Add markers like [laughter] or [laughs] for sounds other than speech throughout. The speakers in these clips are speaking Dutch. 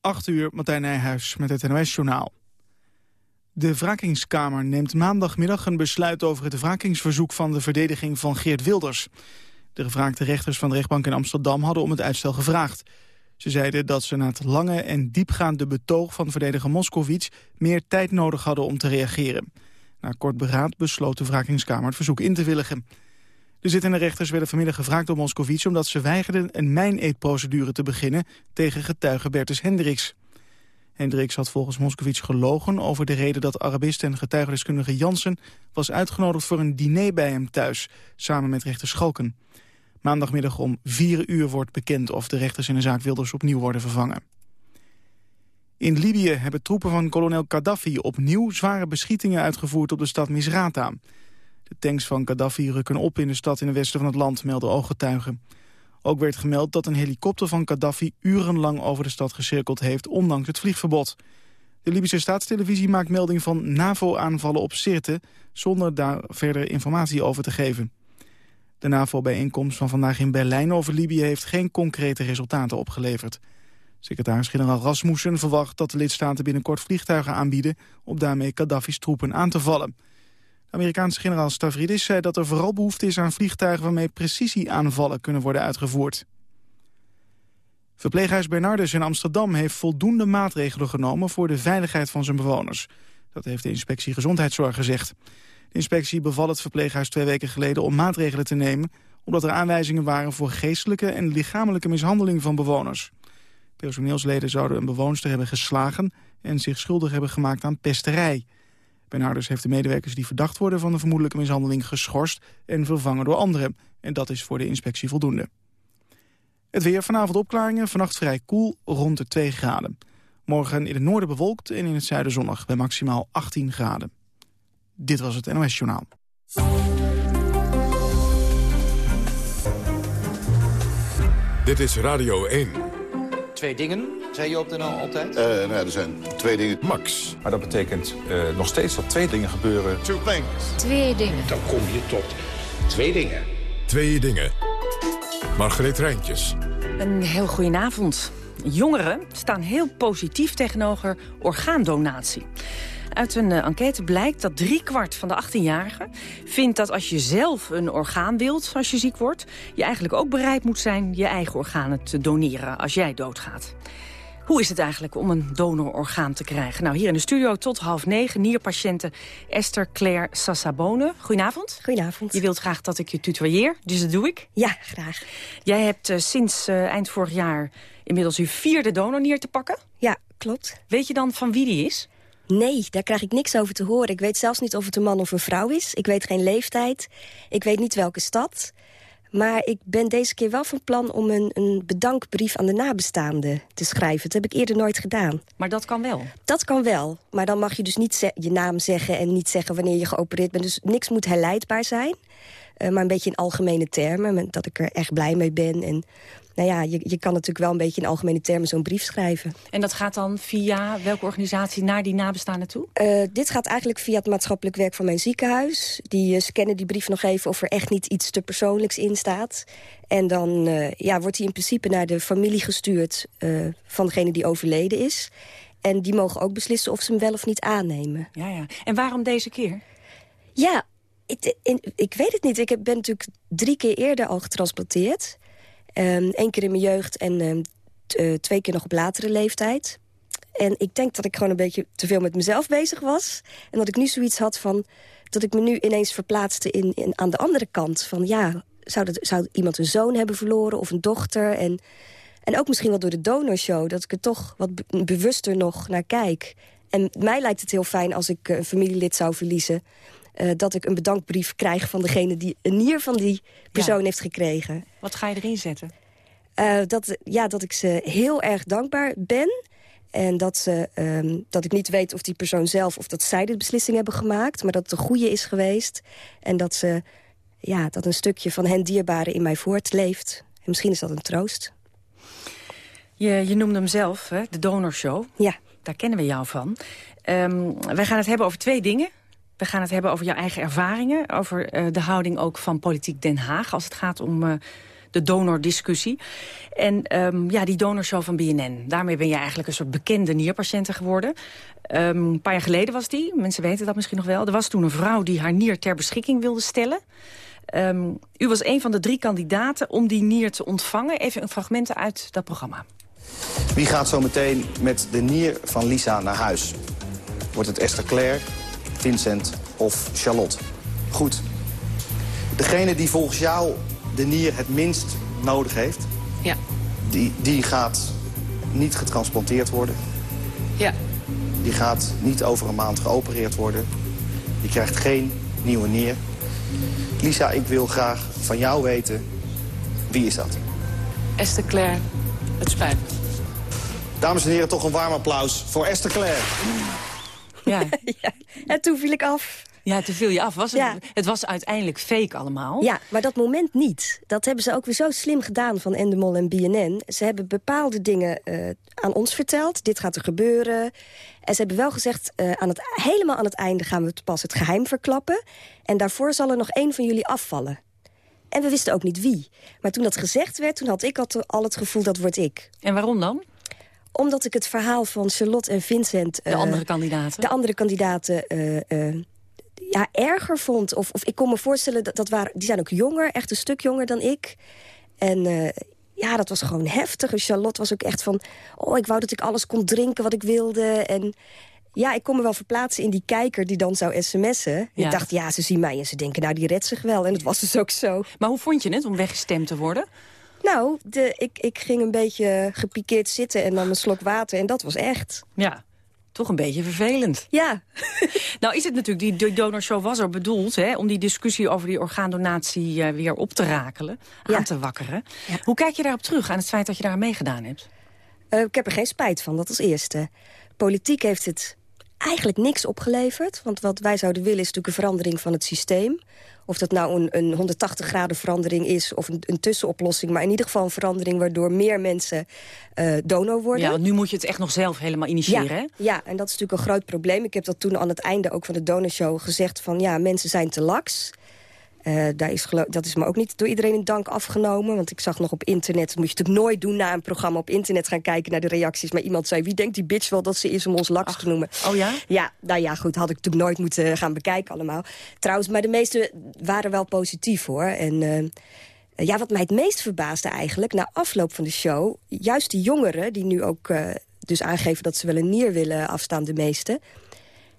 8 uur, Martijn Nijhuis met het NOS-journaal. De wrakingskamer neemt maandagmiddag een besluit over het wrakingsverzoek van de verdediging van Geert Wilders. De gevraagde rechters van de rechtbank in Amsterdam hadden om het uitstel gevraagd. Ze zeiden dat ze na het lange en diepgaande betoog van verdediger Moskowitz meer tijd nodig hadden om te reageren. Na kort beraad besloot de wrakingskamer het verzoek in te willigen. De zittende rechters werden vanmiddag gevraagd door Moscovici... omdat ze weigerden een mijneetprocedure te beginnen tegen getuige Bertus Hendricks. Hendricks had volgens Moscovici gelogen over de reden dat Arabist en getuigendeskundige Jansen... was uitgenodigd voor een diner bij hem thuis, samen met rechter Schalken. Maandagmiddag om vier uur wordt bekend of de rechters in de zaak Wilders opnieuw worden vervangen. In Libië hebben troepen van kolonel Gaddafi opnieuw zware beschietingen uitgevoerd op de stad Misrata. De tanks van Gaddafi rukken op in de stad in het westen van het land, melden ooggetuigen. Ook werd gemeld dat een helikopter van Gaddafi urenlang over de stad gecirkeld heeft, ondanks het vliegverbod. De Libische staatstelevisie maakt melding van NAVO-aanvallen op Sirte, zonder daar verder informatie over te geven. De NAVO-bijeenkomst van vandaag in Berlijn over Libië heeft geen concrete resultaten opgeleverd. Secretaris-generaal Rasmussen verwacht dat de lidstaten binnenkort vliegtuigen aanbieden... om daarmee Gaddafi's troepen aan te vallen. Amerikaanse generaal Stavridis zei dat er vooral behoefte is aan vliegtuigen... waarmee precisieaanvallen kunnen worden uitgevoerd. Verpleeghuis Bernardus in Amsterdam heeft voldoende maatregelen genomen... voor de veiligheid van zijn bewoners. Dat heeft de inspectie Gezondheidszorg gezegd. De inspectie beval het verpleeghuis twee weken geleden om maatregelen te nemen... omdat er aanwijzingen waren voor geestelijke en lichamelijke mishandeling van bewoners. Personeelsleden zouden een bewoonster hebben geslagen... en zich schuldig hebben gemaakt aan pesterij. Bernardus heeft de medewerkers die verdacht worden van de vermoedelijke mishandeling geschorst... en vervangen door anderen. En dat is voor de inspectie voldoende. Het weer vanavond opklaringen, vannacht vrij koel, rond de 2 graden. Morgen in het noorden bewolkt en in het zuiden zonnig, bij maximaal 18 graden. Dit was het NOS Journaal. Dit is Radio 1. Twee dingen, zei je op de NL altijd? Uh, nou, er zijn twee dingen. Max. Maar dat betekent uh, nog steeds dat twee dingen gebeuren. Two things. Twee dingen. Dan kom je tot twee dingen. Twee dingen. Margreet Rijntjes. Een heel goedenavond. Jongeren staan heel positief tegenover orgaandonatie. Uit een uh, enquête blijkt dat driekwart van de 18-jarigen vindt dat als je zelf een orgaan wilt als je ziek wordt... je eigenlijk ook bereid moet zijn je eigen organen te doneren als jij doodgaat. Hoe is het eigenlijk om een donororgaan te krijgen? Nou, hier in de studio tot half negen nierpatiënte Esther Claire Sassabone. Goedenavond. Goedenavond. Je wilt graag dat ik je tutoieer, dus dat doe ik. Ja, graag. Jij hebt uh, sinds uh, eind vorig jaar inmiddels je vierde donornier te pakken. Ja, klopt. Weet je dan van wie die is? Nee, daar krijg ik niks over te horen. Ik weet zelfs niet of het een man of een vrouw is. Ik weet geen leeftijd. Ik weet niet welke stad. Maar ik ben deze keer wel van plan om een, een bedankbrief aan de nabestaanden te schrijven. Dat heb ik eerder nooit gedaan. Maar dat kan wel? Dat kan wel. Maar dan mag je dus niet je naam zeggen en niet zeggen wanneer je geopereerd bent. Dus niks moet herleidbaar zijn. Uh, maar een beetje in algemene termen. Dat ik er echt blij mee ben. En nou ja, je, je kan natuurlijk wel een beetje in algemene termen zo'n brief schrijven. En dat gaat dan via welke organisatie naar die nabestaanden toe? Uh, dit gaat eigenlijk via het maatschappelijk werk van mijn ziekenhuis. Die uh, scannen die brief nog even of er echt niet iets te persoonlijks in staat. En dan uh, ja, wordt die in principe naar de familie gestuurd van degene die overleden is. En die mogen ook beslissen of ze hem wel of niet aannemen. Ja, ja. En waarom deze keer? Ja, ik, ik weet het niet. Ik ben natuurlijk drie keer eerder al getransplanteerd. Eén um, keer in mijn jeugd en um, uh, twee keer nog op latere leeftijd. En ik denk dat ik gewoon een beetje te veel met mezelf bezig was. En dat ik nu zoiets had van... dat ik me nu ineens verplaatste in, aan de andere kant. Van ja, zou, dat, zou iemand een zoon hebben verloren of een dochter? En, en ook misschien wel door de donorshow... dat ik er toch wat be bewuster nog naar kijk. En mij lijkt het heel fijn als ik een familielid zou verliezen... Uh, dat ik een bedankbrief krijg van degene die een nier van die persoon ja. heeft gekregen. Wat ga je erin zetten? Uh, dat, ja, dat ik ze heel erg dankbaar ben. En dat, ze, um, dat ik niet weet of die persoon zelf of dat zij de beslissing hebben gemaakt. Maar dat het een goede is geweest. En dat, ze, ja, dat een stukje van hen dierbare in mij voortleeft. En misschien is dat een troost. Je, je noemde hem zelf, hè? de donorshow. Ja. Daar kennen we jou van. Um, wij gaan het hebben over twee dingen. We gaan het hebben over jouw eigen ervaringen. Over uh, de houding ook van Politiek Den Haag. Als het gaat om uh, de donordiscussie. En ehm, ja, die donorshow van BNN. Daarmee ben je eigenlijk een soort bekende nierpatiënten geworden. Ehm, een paar jaar geleden was die, mensen weten dat misschien nog wel. Er was toen een vrouw die haar nier ter beschikking wilde stellen. Ehm, u was een van de drie kandidaten om die nier te ontvangen. Even een fragmenten uit dat programma. Wie gaat zo meteen met de nier van Lisa naar huis? Wordt het Esther Claire, Vincent of Charlotte? Goed. Degene die volgens jou de nier het minst nodig heeft... Ja. Die, die gaat niet getransplanteerd worden. Ja. Die gaat niet over een maand geopereerd worden. Die krijgt geen nieuwe nier. Lisa, ik wil graag van jou weten, wie is dat? Esther Claire, het spijt me. Dames en heren, toch een warm applaus voor Esther Claire. Ja, [laughs] ja. En toen viel ik af. ja toen viel je af. Was het, Ja. het was uiteindelijk fake allemaal. Ja, maar dat moment niet. Dat hebben ze ook weer zo slim gedaan van Endemol en BNN. Ze hebben bepaalde dingen eh, aan ons verteld. Dit gaat er gebeuren. En ze hebben wel gezegd, eh, aan het, helemaal aan het einde gaan we pas het geheim verklappen. En daarvoor zal er nog één van jullie afvallen. En we wisten ook niet wie. Maar toen dat gezegd werd, toen had ik al het gevoel dat word ik. En waarom dan? Omdat ik het verhaal van Charlotte en Vincent... De eh, andere kandidaten? de andere kandidaten eh, eh, ja, erger vond. Of, of ik kon me voorstellen, dat, dat waren, die zijn ook jonger, echt een stuk jonger dan ik. En ja, dat was gewoon heftig. En Charlotte was ook echt van... oh, ik wou dat ik alles kon drinken wat ik wilde. En ja, ik kon me wel verplaatsen in die kijker die dan zou sms'en. Ja. Ik dacht, ja, ze zien mij en ze denken, nou, die redt zich wel. En dat was dus ook zo. Maar hoe vond je het om weggestemd te worden? Nou, de, ik, ik ging een beetje gepikeerd zitten en dan een slok water. En dat was echt. Ja, toch een beetje vervelend. Ja, [laughs] Nou is het natuurlijk, die donorshow was er bedoeld... Hè, om die discussie over die orgaandonatie eh, weer op te rakelen, aan te wakkeren. Ja. Hoe kijk je daarop terug, aan het feit dat je daar aan meegedaan hebt? Eh, ik heb er geen spijt van, dat als eerste. Politiek heeft het eigenlijk niks opgeleverd. Want wat wij zouden willen is natuurlijk een verandering van het systeem. Of dat nou een, een 180 graden verandering is of een, een tussenoplossing... maar in ieder geval een verandering waardoor meer mensen eh donor worden. Ja, want nu moet je het echt nog zelf helemaal initiëren, hè? Ja, ja, en dat is natuurlijk een groot probleem. Ik heb dat toen aan het einde ook van de donorshow gezegd... van ja, mensen zijn te laks. Eh, daar is dat is me ook niet door iedereen in dank afgenomen. Want ik zag nog op internet, dat moet je natuurlijk nooit doen... na een programma op internet gaan kijken naar de reacties. Maar iemand zei, wie denkt die bitch wel dat ze is om ons laks te noemen? Oh ja? Ja, nou ja, goed, had ik natuurlijk nooit moeten gaan bekijken allemaal. Trouwens, maar de meeste waren wel positief, hoor. En eh, ja, wat mij het meest verbaasde eigenlijk, na afloop van de show... juist die jongeren, die nu ook eh, dus aangeven dat ze wel een nier willen afstaan, de meeste...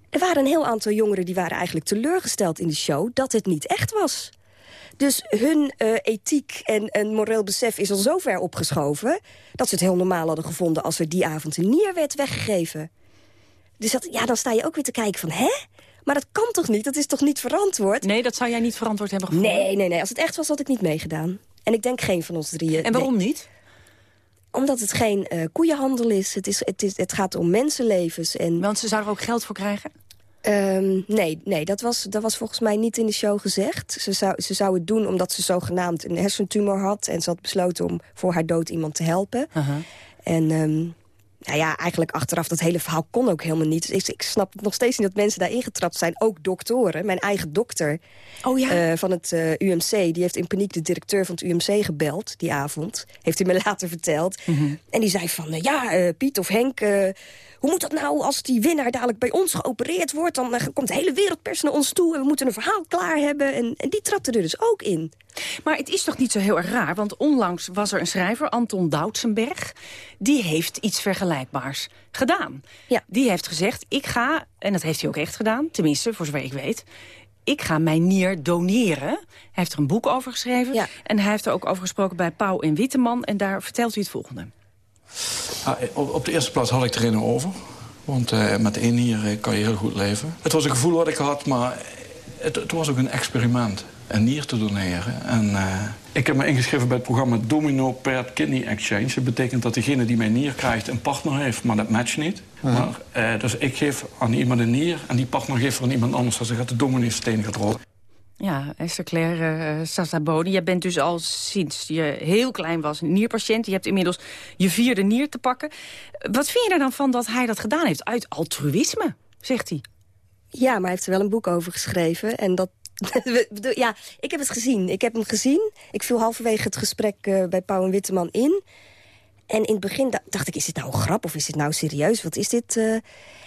Er waren een heel aantal jongeren die waren eigenlijk teleurgesteld in de show... dat het niet echt was. Dus hun eh, ethiek en, en moreel besef is al zo ver opgeschoven... dat ze het heel normaal hadden gevonden als er die avond een nier werd weggegeven. Dus dat, ja, dan sta je ook weer te kijken van, hè? Maar dat kan toch niet? Dat is toch niet verantwoord? Nee, dat zou jij niet verantwoord hebben gevonden? Nee, nee, nee. Als het echt was, had ik niet meegedaan. En ik denk geen van ons drieën. En waarom Nee. niet? Omdat het geen eh, koeienhandel is. Het, is, het, is. het gaat om mensenlevens. En, Want ze zouden er ook geld voor krijgen? Ehm, nee, nee dat, was, dat was volgens mij niet in de show gezegd. Ze zou, ze zou het doen omdat ze zogenaamd een hersentumor had... en ze had besloten om voor haar dood iemand te helpen. En ehm, nou ja, eigenlijk achteraf, dat hele verhaal kon ook helemaal niet. Dus ik, ik snap nog steeds niet dat mensen daar ingetrapt zijn. Ook doktoren. Mijn eigen dokter Oh ja? eh, van het eh, UMC... die heeft in paniek de directeur van het UMC gebeld die avond. Heeft hij me [laughs] later verteld. En die zei van, eh, ja, Piet of Henk... hoe moet dat nou als die winnaar dadelijk bij ons geopereerd wordt? Dan eh, komt de hele wereldpers naar ons toe... en we moeten een verhaal klaar hebben. En, en die trapte er dus ook in. Maar het is toch niet zo heel erg raar? Want onlangs was er een schrijver, Anton Doutsenberg... die heeft iets vergelijkbaars gedaan. Ja. Die heeft gezegd, ik ga, en dat heeft hij ook echt gedaan... tenminste, voor zover ik weet... ik ga mijn nier doneren. Hij heeft er een boek over geschreven. Ja. En hij heeft er ook over gesproken bij Pauw en Witteman. En daar vertelt hij het volgende. Ah, op, op de eerste plaats had ik erin over. Want eh, met één nier eh, kan je heel goed leven. Het was een gevoel wat ik had, maar het, het was ook een experiment. Een nier te doneren. En eh, ik heb me ingeschreven bij het programma Domino Paired Kidney Exchange. Dat betekent dat degene die mijn nier krijgt een partner heeft, maar dat matcht niet. Maar, eh, dus ik geef aan iemand een nier en die partner geeft aan iemand anders. Dus dan gaat de domino-steen gaat rollen. Ja, Esther Claire uh, Sassaboni, jij bent dus al sinds je heel klein was nierpatiënt. Je hebt inmiddels je vierde nier te pakken. Wat vind je er dan van dat hij dat gedaan heeft? Uit altruïsme, zegt hij. Ja, maar hij heeft er wel een boek over geschreven. En dat, [laughs] ja, ik heb het gezien. Ik heb hem gezien. Ik viel halverwege het gesprek uh, bij Pauw en Witteman in. En in het begin dacht ik, is dit nou een grap of is dit nou serieus? Wat is dit? Uh...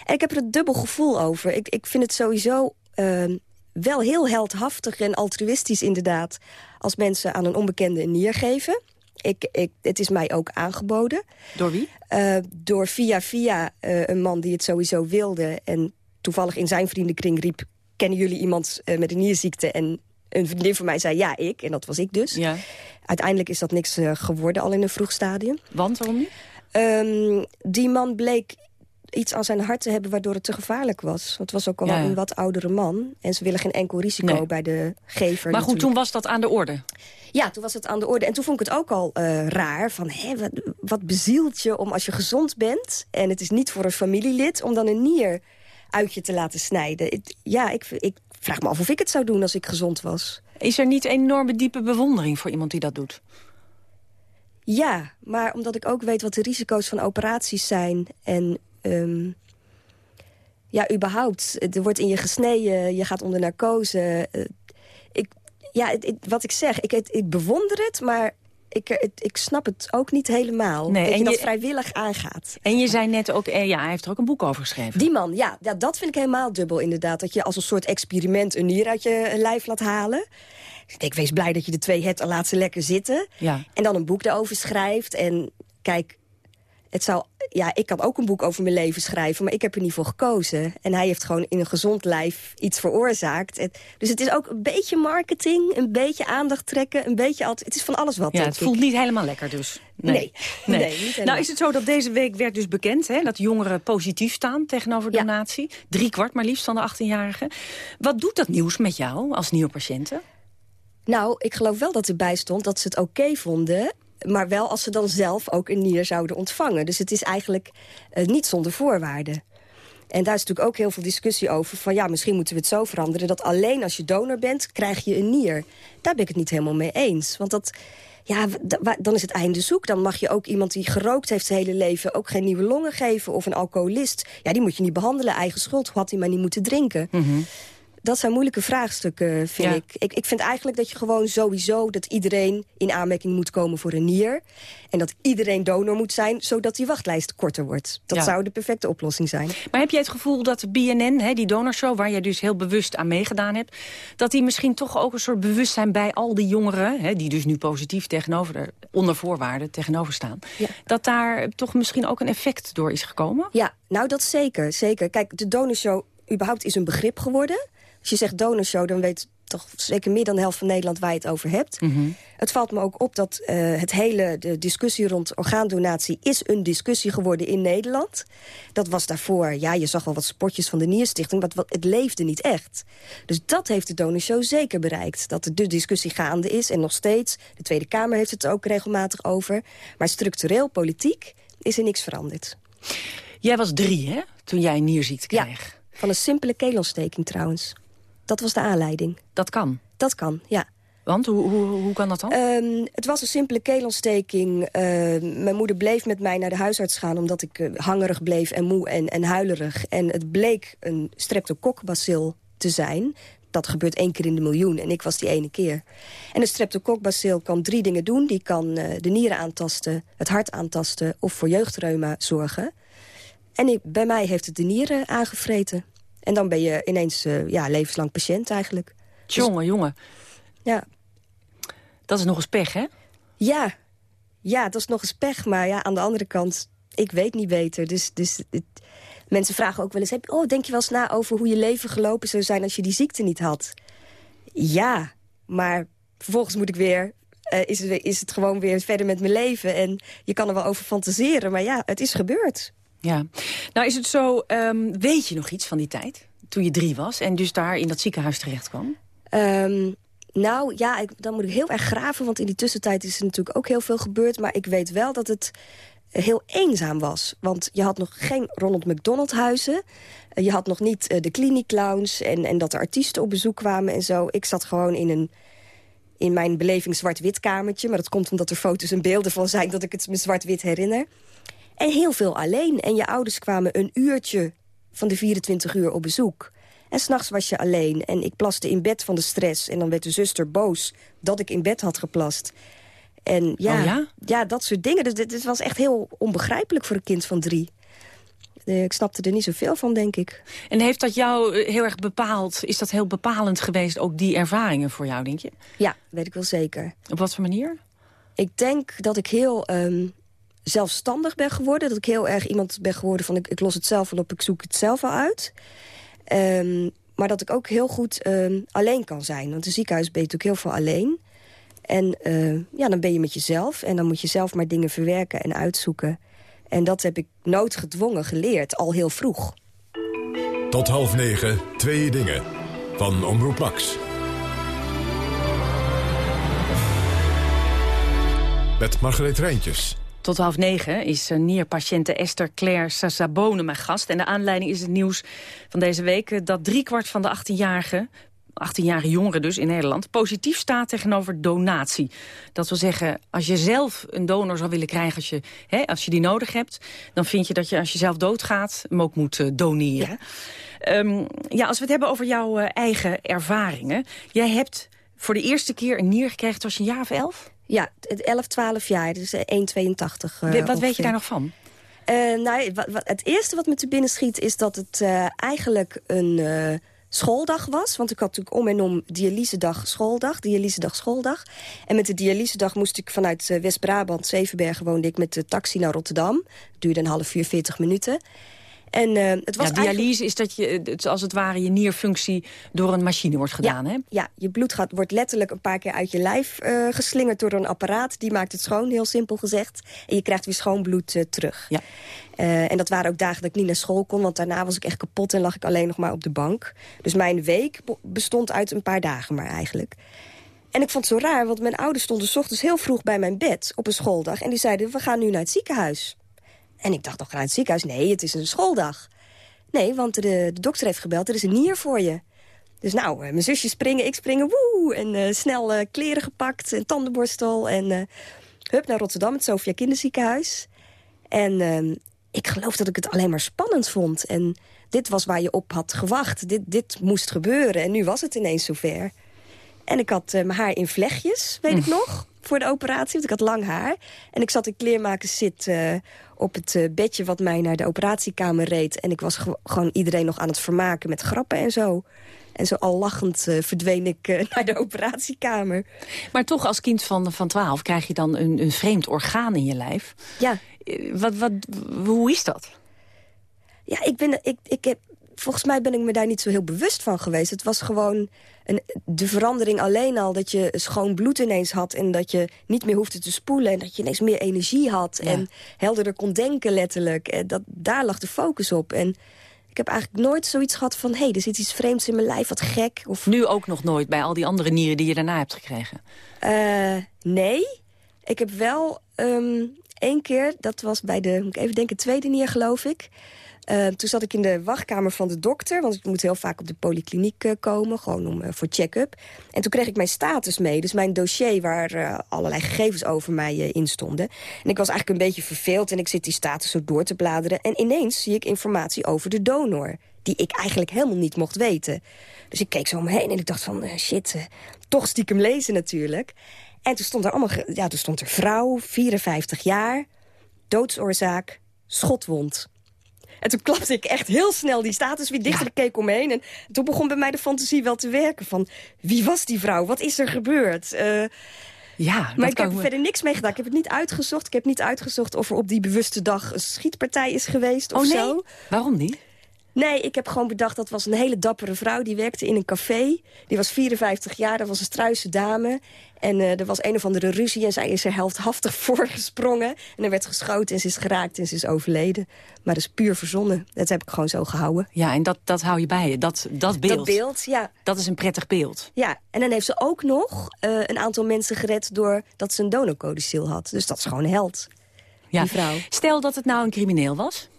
En ik heb er een dubbel gevoel over. Ik, ik vind het sowieso uh, wel heel heldhaftig en altruïstisch inderdaad... als mensen aan een onbekende een nier geven. Ik, ik, het is mij ook aangeboden. Door wie? Uh, door via via een man die het sowieso wilde... en toevallig in zijn vriendenkring riep... kennen jullie iemand met een nierziekte? En een vriendin van mij zei ja, ik. En dat was ik dus. Ja. Uiteindelijk is dat niks geworden, al in een vroeg stadium. Want, waarom niet? Um, die man bleek iets aan zijn hart te hebben waardoor het te gevaarlijk was. Want het was ook al Ja, ja. een wat oudere man. En ze willen geen enkel risico Nee. bij de gever. Maar goed, natuurlijk. toen was dat aan de orde. Ja, toen was het aan de orde. En toen vond ik het ook al eh, raar. Van, hè, wat, wat bezielt je om als je gezond bent... en het is niet voor een familielid... om dan een nier uit je te laten snijden. Ja, ik, ik vraag me af of ik het zou doen als ik gezond was. Is er niet enorme diepe bewondering voor iemand die dat doet? Ja, maar omdat ik ook weet wat de risico's van operaties zijn... en ehm, ja, überhaupt, er wordt in je gesneden, je gaat onder narcose. eh, ik, ja, het- het- wat ik zeg, ik, het, ik bewonder het, maar ik, ik snap het ook niet helemaal. Nee, dat en je dat je- vrijwillig aangaat. En je zei net ook, eh, ja, hij heeft er ook een boek over geschreven. Die man, ja, ja, dat vind ik helemaal dubbel inderdaad. Dat je als een soort experiment een nier uit je lijf laat halen. Ik denk, wees blij dat je de twee hebt en laat ze lekker zitten. Ja. En dan een boek daarover schrijft. En kijk, het zou, ja, ik kan ook een boek over mijn leven schrijven... maar ik heb er niet voor gekozen. En hij heeft gewoon in een gezond lijf iets veroorzaakt. Dus het is ook een beetje marketing, een beetje aandacht trekken... een beetje altijd, het is van alles wat, Ja, het voelt niet helemaal lekker dus. Nee. Nee, [laughs] niet nou is het zo dat deze week werd dus bekend... Hè, dat jongeren positief staan tegenover Ja. donatie. Drie kwart maar liefst van de 18-jarigen. Wat doet dat nieuws met jou als nieuwe patiënten? Nou, ik geloof wel dat erbij stond dat ze het oké vonden... maar wel als ze dan zelf ook een nier zouden ontvangen. Dus het is eigenlijk eh, niet zonder voorwaarden. En daar is natuurlijk ook heel veel discussie over... van ja, misschien moeten we het zo veranderen... dat alleen als je donor bent, krijg je een nier. Daar ben ik het niet helemaal mee eens. Want dat, ja, dan is het einde zoek. Dan mag je ook iemand die gerookt heeft zijn hele leven... ook geen nieuwe longen geven of een alcoholist. Ja, die moet je niet behandelen, eigen schuld. Had hij maar niet moeten drinken. Dat zijn moeilijke vraagstukken, vind Ja. ik. ik. Ik vind eigenlijk dat je gewoon sowieso... dat iedereen in aanmerking moet komen voor een nier. En dat iedereen donor moet zijn, zodat die wachtlijst korter wordt. Dat Ja. zou de perfecte oplossing zijn. Maar heb jij het gevoel dat BNN, hè, die donorshow... waar jij dus heel bewust aan meegedaan hebt... dat die misschien toch ook een soort bewustzijn bij al die jongeren... Hè, die dus nu positief tegenover, de- onder voorwaarden tegenover staan... Ja. dat daar toch misschien ook een effect door is gekomen? Ja, nou dat zeker, zeker. Kijk, de donorshow überhaupt is een begrip geworden. Als je zegt donorshow, dan weet toch zeker meer dan de helft van Nederland waar je het over hebt. Het valt me ook op dat eh, het hele de discussie rond orgaandonatie... is een discussie geworden in Nederland. Dat was daarvoor, ja, je zag wel wat spotjes van de Nierstichting... maar het leefde niet echt. Dus dat heeft de donorshow zeker bereikt. Dat de discussie gaande is en nog steeds. De Tweede Kamer heeft het er ook regelmatig over. Maar structureel, politiek, is er niks veranderd. Jij was drie, hè, toen jij een nierziekte Ja. kreeg. Van een simpele keelontsteking trouwens. Dat was de aanleiding. Dat kan. Dat kan, ja. Want, hoe, hoe, hoe kan dat dan? Ehm, het was een simpele keelontsteking. Ehm, mijn moeder bleef met mij naar de huisarts gaan... omdat ik eh, hangerig bleef en moe en, en huilerig. En het bleek een streptokokbacil te zijn. Dat gebeurt één keer in de miljoen en ik was die ene keer. En een streptokokbacil kan drie dingen doen. Die kan eh, de nieren aantasten, het hart aantasten... of voor jeugdreuma zorgen. En ik, bij mij heeft het de nieren aangevreten. En dan ben je ineens eh, ja, levenslang patiënt eigenlijk. Jongen, jongen, Ja, dat is nog eens pech, hè? Ja, ja, dat is nog eens pech. Maar ja, aan de andere kant, ik weet niet beter. Dus, dus het- mensen vragen ook wel eens... heb- Oh, denk je wel eens na over hoe je leven gelopen zou zijn... als je die ziekte niet had? Ja, maar vervolgens moet ik weer... eh, is, is het gewoon weer verder met mijn leven. En je kan er wel over fantaseren, maar ja, het is gebeurd. Ja. Nou is het zo, ehm, weet je nog iets van die tijd? Toen je drie was en dus daar in dat ziekenhuis terecht kwam? Ehm, nou ja, dan moet ik heel erg graven, want in die tussentijd is er natuurlijk ook heel veel gebeurd. Maar ik weet wel dat het heel eenzaam was. Want je had nog geen Ronald McDonald huizen. Eh, Je had nog niet eh, de clinic clowns en, en dat er artiesten op bezoek kwamen en zo. Ik zat gewoon in een in mijn beleving zwart-wit kamertje. Maar dat komt omdat er foto's en beelden van zijn dat ik het me zwart-wit herinner. En heel veel alleen. En je ouders kwamen een uurtje van de 24 uur op bezoek. En s'nachts was je alleen. En ik plaste in bed van de stress. En dan werd de zuster boos dat ik in bed had geplast. En ja, Oh ja? ja? dat soort dingen. Dus dit, dit was echt heel onbegrijpelijk voor een kind van drie. Eh, Ik snapte er niet zoveel van, denk ik. En heeft dat jou eh, heel erg bepaald... is dat heel bepalend geweest, ook die ervaringen voor jou, denk je? Ja, weet ik wel zeker. Op wat voor manier? Ik denk dat ik heel ehm, zelfstandig ben geworden. Dat ik heel erg iemand ben geworden van ik, ik los het zelf wel op, ik zoek het zelf wel uit. Ehm, maar dat ik ook heel goed ehm, alleen kan zijn. Want in het ziekenhuis ben je natuurlijk heel veel alleen. En eh, ja, dan ben je met jezelf. En dan moet je zelf maar dingen verwerken en uitzoeken. En dat heb ik noodgedwongen geleerd, al heel vroeg. Tot half negen, twee dingen. Van Omroep Max. Met Margreet Rijntjes. Tot half negen is eh, nierpatiënte Esther Claire Sassabone mijn gast. En de aanleiding is het nieuws van deze week... eh, dat driekwart van de 18-jarige 18-jarige jongeren dus in Nederland... positief staat tegenover donatie. Dat wil zeggen, als je zelf een donor zou willen krijgen... als je, hè, als je die nodig hebt... dan vind je dat je als je zelf doodgaat... hem ook moet eh, doneren. Ja. ja, als we het hebben over jouw eigen ervaringen... jij hebt voor de eerste keer een nier gekregen... toen was je een jaar of elf? Ja, het 11, 12 jaar, dus eh, 1,82. eh, wat weet je daar nog van? Eh, nou, het eerste wat me te binnen schiet is dat het eh, eigenlijk een eh, schooldag was. Want ik had natuurlijk om en om dialysedag, schooldag, dialysedag, schooldag. En met de dialysedag moest ik vanuit eh, West-Brabant, Zevenbergen woonde ik met de taxi naar Rotterdam. Het duurde een half uur, 40 minuten. En eh, het was Ja, eigenlijk- dialyse is dat je, het, als het ware, je nierfunctie door een machine wordt gedaan, hè? Ja, je bloed gaat, wordt letterlijk een paar keer uit je lijf eh, geslingerd door een apparaat. Die maakt het schoon, heel simpel gezegd. En je krijgt weer schoon bloed eh, terug. Ja. En dat waren ook dagen dat ik niet naar school kon. Want daarna was ik echt kapot en lag ik alleen nog maar op de bank. Dus mijn week be- bestond uit een paar dagen maar eigenlijk. En ik vond het zo raar, want mijn ouders stonden 's ochtends heel vroeg bij mijn bed op een schooldag. En die zeiden, we gaan nu naar het ziekenhuis. En ik dacht nog, naar het ziekenhuis? Nee, het is een schooldag. Nee, want de, de dokter heeft gebeld, er is een nier voor je. Dus nou, eh, mijn zusje springen, ik springen, woe! En eh, snel eh, kleren gepakt en tandenborstel. En hup naar Rotterdam, het Sofia Kinderziekenhuis. En ehm, ik geloof dat ik het alleen maar spannend vond. En dit was waar je op had gewacht. Dit, dit moest gebeuren. En nu was het ineens zover. En ik had eh, mijn haar in vlechtjes, weet ik nog, voor de operatie. Want ik had lang haar. En ik zat in kleermakers zit eh, op het eh, bedje wat mij naar de operatiekamer reed. En ik was ge- gewoon iedereen nog aan het vermaken met grappen en zo. En zo al lachend verdween ik [laughs] naar de operatiekamer. Maar toch, als kind van, van 12 krijg je dan een, een vreemd orgaan in je lijf. Ja, Wat, wat, hoe is dat? Ja, ik ben, ik, ik heb, volgens mij ben ik me daar niet zo heel bewust van geweest. Het was gewoon een, de verandering alleen al dat je schoon bloed ineens had... en dat je niet meer hoefde te spoelen en dat je ineens meer energie had... Ja. en helderder kon denken letterlijk. En dat, daar lag de focus op. En ik heb eigenlijk nooit zoiets gehad van... hé, hey, er zit iets vreemds in mijn lijf, wat gek. Of, Nu ook nog nooit, bij al die andere nieren die je daarna hebt gekregen. Eh, nee, ik heb wel ehm één keer, dat was bij de, moet ik even denken, tweede nier geloof ik. Eh, toen zat ik in de wachtkamer van de dokter, want ik moet heel vaak op de polykliniek eh, komen, gewoon om, eh, voor check-up. En toen kreeg ik mijn status mee, dus mijn dossier waar eh, allerlei gegevens over mij in stonden. En ik was eigenlijk een beetje verveeld en ik zit die status zo door te bladeren. En ineens zie ik informatie over de donor, die ik eigenlijk helemaal niet mocht weten. Dus ik keek zo om me heen en ik dacht van, shit, toch stiekem lezen natuurlijk. En toen stond er allemaal, ja, toen stond er vrouw, 54 jaar, doodsoorzaak, schotwond. En toen klapte ik echt heel snel die status weer dichter. Ik keek omheen en toen begon bij mij de fantasie wel te werken. Van, wie was die vrouw? Wat is er gebeurd? Eh, Ja, maar ik heb er verder niks mee gedaan. Ik heb het niet uitgezocht. Ik heb niet uitgezocht of er op die bewuste dag een schietpartij is geweest of Oh nee? zo. Waarom niet? Nee, ik heb gewoon bedacht, dat was een hele dappere vrouw. Die werkte in een café. Die was 54 jaar, dat was een struise dame. En eh, er was een of andere ruzie en zij is er heldhaftig [laughs] voorgesprongen. En er werd geschoten en ze is geraakt en ze is overleden. Maar dat is puur verzonnen. Dat heb ik gewoon zo gehouden. Ja, en dat, dat hou je bij je, dat, dat beeld. Dat beeld, ja. Dat is een prettig beeld. Ja, en dan heeft ze ook nog eh, een aantal mensen gered... doordat ze een donorcodicil had. Dus dat is gewoon een held, Ja. die vrouw. Stel dat het nou een crimineel was.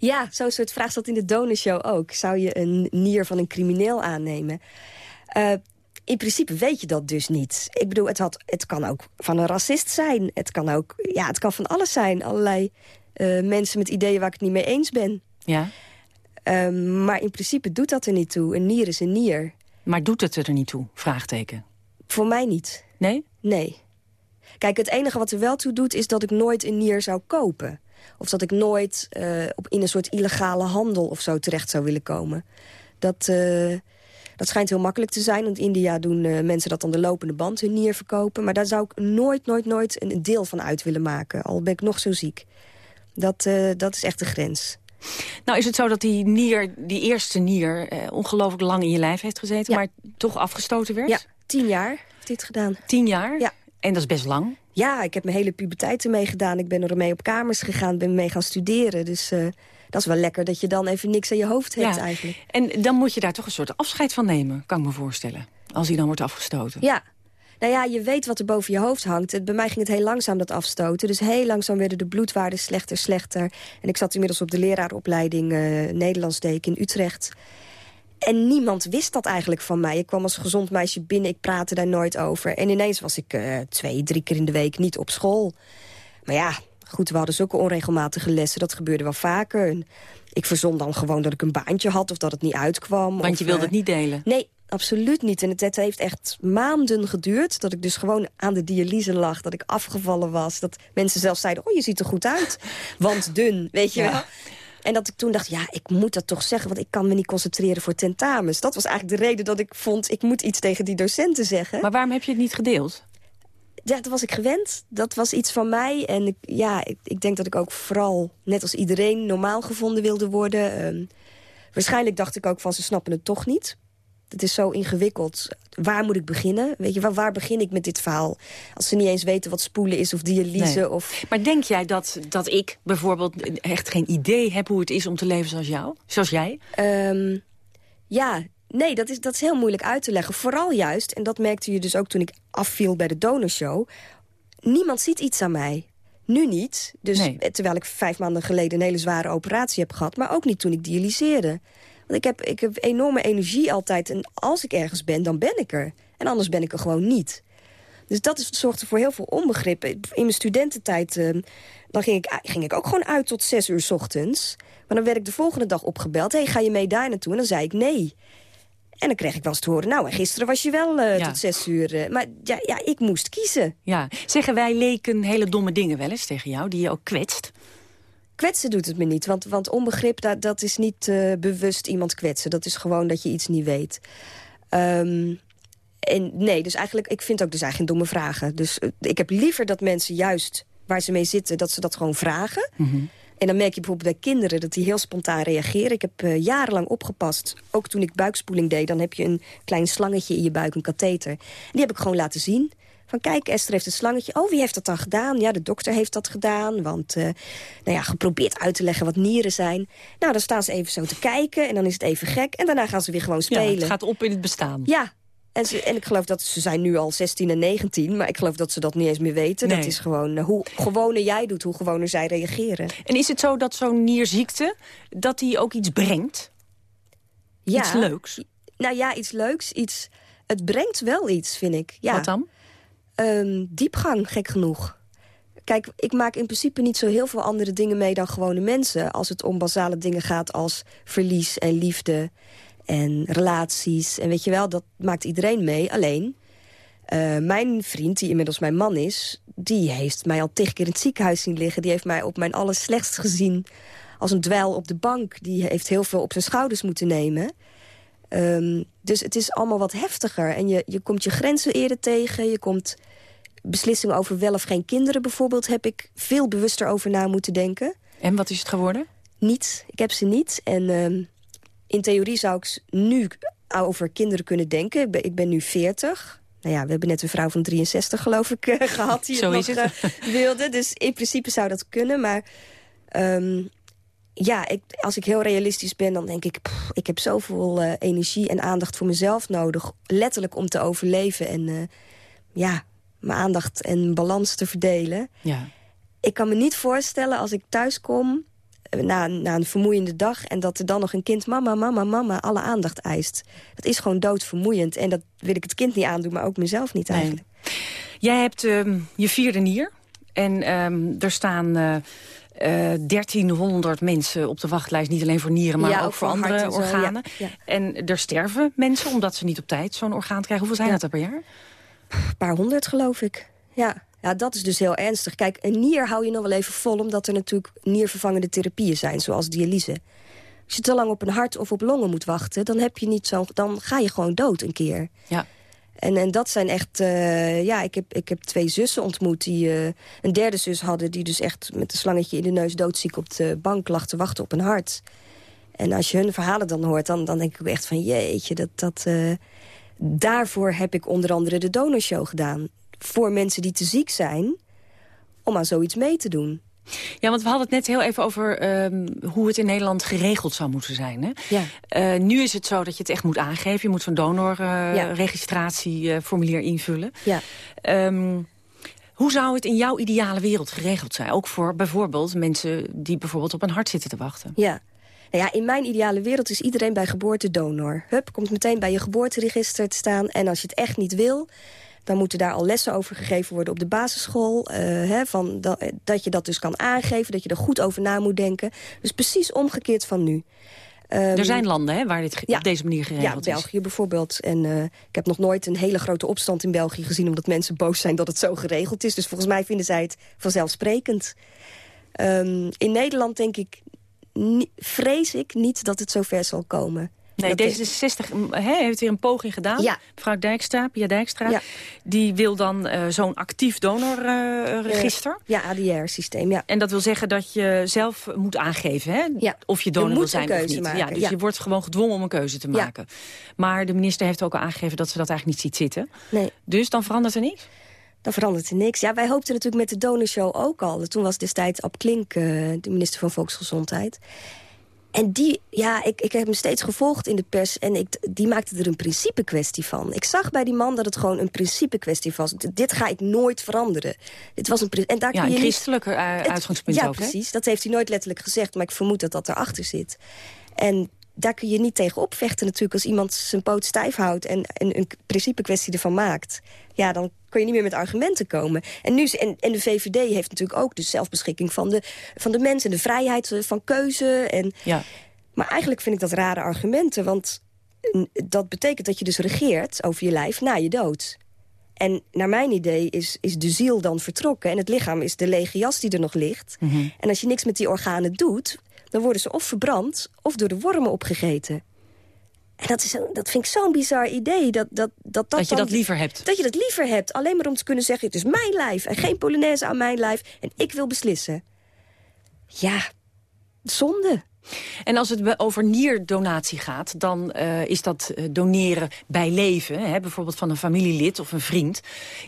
Ja, zo'n soort vraag zat in de donorshow ook. Zou je een nier van een crimineel aannemen? Eh, in principe weet je dat dus niet. Ik bedoel, het, had, het kan ook van een racist zijn. Het kan ook, ja, het kan van alles zijn. Allerlei eh, mensen met ideeën waar ik het niet mee eens ben. Ja. Ehm, maar in principe doet dat er niet toe. Een nier is een nier. Maar doet het er niet toe? Vraagteken. Voor mij niet. Nee? Nee. Kijk, het enige wat er wel toe doet... is dat ik nooit een nier zou kopen. Of dat ik nooit uh, op, in een soort illegale handel of zo terecht zou willen komen. Dat, uh, dat schijnt heel makkelijk te zijn. In India doen uh, mensen dat aan de lopende band hun nier verkopen. Maar daar zou ik nooit, nooit, nooit een deel van uit willen maken. Al ben ik nog zo ziek. Dat, dat is echt de grens. Nou is het zo dat die nier, die eerste nier, ongelooflijk lang in je lijf heeft gezeten... maar toch afgestoten werd? Ja, tien jaar heeft dit gedaan. Tien jaar? Ja. En dat is best lang? Ja, ik heb mijn hele puberteit ermee gedaan. Ik ben er mee op kamers gegaan, ben mee gaan studeren. Dus uh, dat is wel lekker dat je dan even niks aan je hoofd hebt ja. eigenlijk. En dan moet je daar toch een soort afscheid van nemen, kan ik me voorstellen. Als hij dan wordt afgestoten. Ja. Nou ja, je weet wat er boven je hoofd hangt. Bij mij ging het heel langzaam, dat afstoten. Dus heel langzaam werden de bloedwaarden slechter, slechter. En ik zat inmiddels op de leraaropleiding uh, Nederlands deed in Utrecht. En niemand wist dat eigenlijk van mij. Ik kwam als gezond meisje binnen, ik praatte daar nooit over. En ineens was ik uh, twee, drie keer in de week niet op school. Maar ja, goed, we hadden zulke onregelmatige lessen. Dat gebeurde wel vaker. En ik verzon dan gewoon dat ik een baantje had of dat het niet uitkwam. Want of, je wilde uh, het niet delen? Nee, absoluut niet. En het, heeft echt maanden geduurd. Dat ik dus gewoon aan de dialyse lag. Dat ik afgevallen was. Dat mensen zelfs zeiden, oh, je ziet er goed uit. Want dun, weet je ja. wel. En dat ik toen dacht, ja, ik moet dat toch zeggen... want ik kan me niet concentreren voor tentamens. Dat was eigenlijk de reden dat ik vond... ik moet iets tegen die docenten zeggen. Maar waarom heb je het niet gedeeld? Ja, dat was ik gewend. Dat was iets van mij. En ik, ja, ik, ik denk dat ik ook vooral, net als iedereen... normaal gevonden wilde worden. Um, waarschijnlijk dacht ik ook van, ze snappen het toch niet. Het is zo ingewikkeld. Waar moet ik beginnen? Weet je, waar, waar begin ik met dit verhaal? Als ze niet eens weten wat spoelen is of dialyse. Nee. Of... Maar denk jij dat, dat ik bijvoorbeeld echt geen idee heb hoe het is om te leven zoals jou? Zoals jij? Um, ja, nee, dat is, dat is heel moeilijk uit te leggen. Vooral juist, en dat merkte je dus ook toen ik afviel bij de donorshow... niemand ziet iets aan mij. Nu niet, dus Nee. terwijl ik vijf maanden geleden een hele zware operatie heb gehad... maar ook niet toen ik dialyseerde. Want ik heb, ik heb enorme energie altijd. En als ik ergens ben, dan ben ik er. En anders ben ik er gewoon niet. Dus dat is, zorgde voor heel veel onbegrip. In mijn studententijd uh, dan ging, ik, ging ik ook gewoon uit tot zes uur 's ochtends. Maar dan werd ik de volgende dag opgebeld. hey, ga je mee daar naartoe? En dan zei ik nee. En dan kreeg ik wel eens te horen... nou, en gisteren was je wel uh, Ja. tot zes uur. uh, maar ja, ja, ik moest kiezen. Ja. Zeggen wij leken hele domme dingen wel eens tegen jou, die je ook kwetst? Kwetsen doet het me niet, want, want onbegrip, dat, dat is niet uh, bewust iemand kwetsen. Dat is gewoon dat je iets niet weet. Um, en nee, dus eigenlijk, ik vind ook dus eigenlijk domme vragen. Dus uh, ik heb liever dat mensen juist waar ze mee zitten, dat ze dat gewoon vragen. Mhm. En dan merk je bijvoorbeeld bij kinderen dat die heel spontaan reageren. Ik heb uh, jarenlang opgepast, ook toen ik buikspoeling deed... dan heb je een klein slangetje in je buik, een katheter. Die heb ik gewoon laten zien. Van kijk, Esther heeft een slangetje. Oh, wie heeft dat dan gedaan? Ja, de dokter heeft dat gedaan. Want, uh, nou ja, geprobeerd uit te leggen wat nieren zijn. Nou, dan staan ze even zo te kijken en dan is het even gek. En daarna gaan ze weer gewoon spelen. Ja, het gaat op in het bestaan. Ja, en, ze, en ik geloof dat ze zijn nu al 16 en 19, maar ik geloof dat ze dat niet eens meer weten. Nee. Dat is gewoon uh, hoe gewoner jij doet, hoe gewoner zij reageren. En is het zo dat zo'n nierziekte, dat die ook iets brengt? Ja. Iets leuks? Nou ja, iets leuks. Iets, het brengt wel iets, vind ik. Ja. Wat dan? Um, diepgang, gek genoeg. Kijk, ik maak in principe niet zo heel veel andere dingen mee dan gewone mensen... als het om basale dingen gaat als verlies en liefde en relaties. En weet je wel, dat maakt iedereen mee. Alleen, uh, mijn vriend, die inmiddels mijn man is... die heeft mij al tig keer in het ziekenhuis zien liggen. Die heeft mij op mijn allerslechtst gezien als een dweil op de bank. Die heeft heel veel op zijn schouders moeten nemen... Um, dus het is allemaal wat heftiger. En je, je komt je grenzen eerder tegen. Je komt beslissingen over wel of geen kinderen bijvoorbeeld... heb ik veel bewuster over na moeten denken. En wat is het geworden? Niet. Ik heb ze niet. En um, in theorie zou ik nu over kinderen kunnen denken. Ik ben, ik ben nu 40. Nou ja, we hebben net een vrouw van 63 geloof ik uh, [laughs] gehad... die Zo het nog. Uh, wilde. Dus in principe zou dat kunnen. Maar um, ja, ik, als ik heel realistisch ben, dan denk ik... Pff, ik heb zoveel uh, energie en aandacht voor mezelf nodig. Letterlijk om te overleven en ja, mijn aandacht en balans te verdelen. Ja. Ik kan me niet voorstellen als ik thuis kom uh, na, na een vermoeiende dag... en dat er dan nog een kind mama, mama, mama alle aandacht eist. Dat is gewoon doodvermoeiend. En dat wil ik het kind niet aandoen, maar ook mezelf niet eigenlijk. Nee. Jij hebt um, je vierde nier en um, er staan... Uh, eh 1300 mensen op de wachtlijst. Niet alleen voor nieren, maar Ja, ook, ook voor andere en ja. organen. Ja. En er sterven mensen omdat ze niet op tijd zo'n orgaan krijgen. Hoeveel zijn dat er per jaar? Een paar honderd, geloof ik. Ja. ja, dat is dus heel ernstig. Kijk, een nier hou je nog wel even vol... omdat er natuurlijk niervervangende therapieën zijn, zoals dialyse. Als je te lang op een hart of op longen moet wachten... dan, heb je niet zo, dan ga je gewoon dood een keer. Ja. En, en dat zijn echt... eh, ja, ik heb, ik heb twee zussen ontmoet die eh, een derde zus hadden... die dus echt met een slangetje in de neus doodziek op de bank lag te wachten op een hart. En als je hun verhalen dan hoort, dan, dan denk ik ook echt van... jeetje, dat, dat, eh, daarvoor heb ik onder andere de donorshow gedaan. Voor mensen die te ziek zijn om aan zoiets mee te doen. Ja, want we hadden het net heel even over ehm, hoe het in Nederland geregeld zou moeten zijn. Hè? Ja. Eh, nu is het zo dat je het echt moet aangeven. Je moet zo'n donorregistratieformulier invullen. Ja. Ehm, hoe zou het in jouw ideale wereld geregeld zijn? Ook voor bijvoorbeeld mensen die bijvoorbeeld op een hart zitten te wachten. Ja. Nou ja, in mijn ideale wereld is iedereen bij geboorte donor. Hup, komt meteen bij je geboorteregister te staan. En als je het echt niet wil, dan moeten daar al lessen over gegeven worden op de basisschool. eh, hè, van dat, dat je dat dus kan aangeven, dat je er goed over na moet denken. Dus precies omgekeerd van nu. Ehm, er zijn landen hè, waar dit ja. op deze manier Ja, geregeld is. België bijvoorbeeld. En eh, ik heb nog nooit een hele grote opstand in België gezien... omdat mensen boos zijn dat het zo geregeld is. Dus volgens mij vinden zij het vanzelfsprekend. Ehm, in Nederland denk ik, vrees ik niet dat het zover zal komen. Nee, Dat- D66 mm, hè, heeft weer een poging gedaan. Ja. Mevrouw Dijkstra, Pia Dijkstra. Ja. Die wil dan eh, zo'n actief donorregister. Ja, ADR-systeem, ja. En dat wil zeggen dat je zelf moet aangeven hè? Ja. of je Je donor wil moet een zijn of keuze niet. maken, ja, dus ja. je wordt gewoon gedwongen om een keuze te Ja. maken. Maar de minister heeft ook al aangegeven dat ze dat eigenlijk niet ziet zitten. Nee, Dus dan verandert er niks? Dan verandert er niks. Ja, wij hoopten natuurlijk met de donorshow ook al. Toen was destijds Ab Klink eh, de minister van Volksgezondheid. En die, ja, ik, ik heb hem steeds gevolgd in de pers... en ik, die maakte er een principe kwestie van. Ik zag bij die man dat het gewoon een principe kwestie was. Dit ga ik nooit veranderen. Dit was een en daar Ja, kun een je niet- christelijke eh, Het- uitgangspunt ja, ook. precies. Dat heeft hij nooit letterlijk gezegd, maar ik vermoed dat dat erachter zit. En daar kun je niet tegen opvechten natuurlijk... als iemand zijn poot stijf houdt en, en een principe kwestie ervan maakt. Ja, dan kun je niet meer met argumenten komen. En, nu, en, en de VVD heeft natuurlijk ook de zelfbeschikking van de, van de mensen... de vrijheid eh, van keuze. En, Ja. maar eigenlijk vind ik dat rare argumenten, want dat betekent dat je dus regeert over je lijf na je dood. En naar mijn idee is, is de ziel dan vertrokken... en het lichaam is de lege jas die er nog ligt. En als je niks met die organen doet... dan worden ze of verbrand of door de wormen opgegeten. En dat, is, een- dat vind ik zo'n bizar idee. Dat, dat, dat, dat, Dat je dan- dat liever hebt. Dat je dat liever hebt. Alleen maar om te kunnen zeggen, het is mijn lijf... en geen Polonaise aan mijn lijf en ik wil beslissen. Ja, zonde. En als het over nierdonatie gaat, dan eh, is dat eh, doneren bij leven... Hè, bijvoorbeeld van een familielid of een vriend...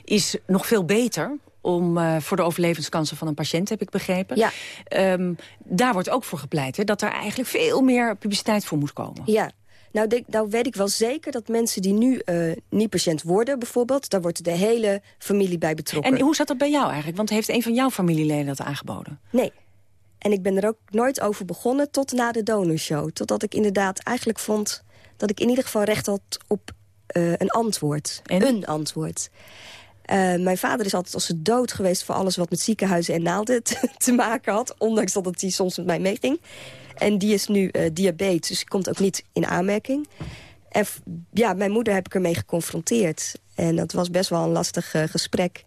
is nog veel beter om, eh, voor de overlevenskansen van een patiënt, heb ik begrepen. Ja. Ehm, daar wordt ook voor gepleit, hè, dat er eigenlijk veel meer publiciteit voor moet komen. Ja, nou, denk, nou weet ik wel zeker dat mensen die nu eh niet patiënt worden bijvoorbeeld... daar wordt de hele familie bij betrokken. En hoe zat dat bij jou eigenlijk? Want heeft een van jouw familieleden dat aangeboden? Nee. En ik ben er ook nooit over begonnen tot na de donorshow. Totdat ik inderdaad eigenlijk vond dat ik in ieder geval recht had op eh, een antwoord. En? Een antwoord. Eh, mijn vader is altijd als de dood geweest voor alles wat met ziekenhuizen en naalden [laughs] te, te maken had. Ondanks dat het hij soms met mij meeging. En die is nu eh diabetes, dus komt ook niet in aanmerking. En ja, mijn moeder heb ik ermee geconfronteerd. En dat was best wel een lastig eh, gesprek.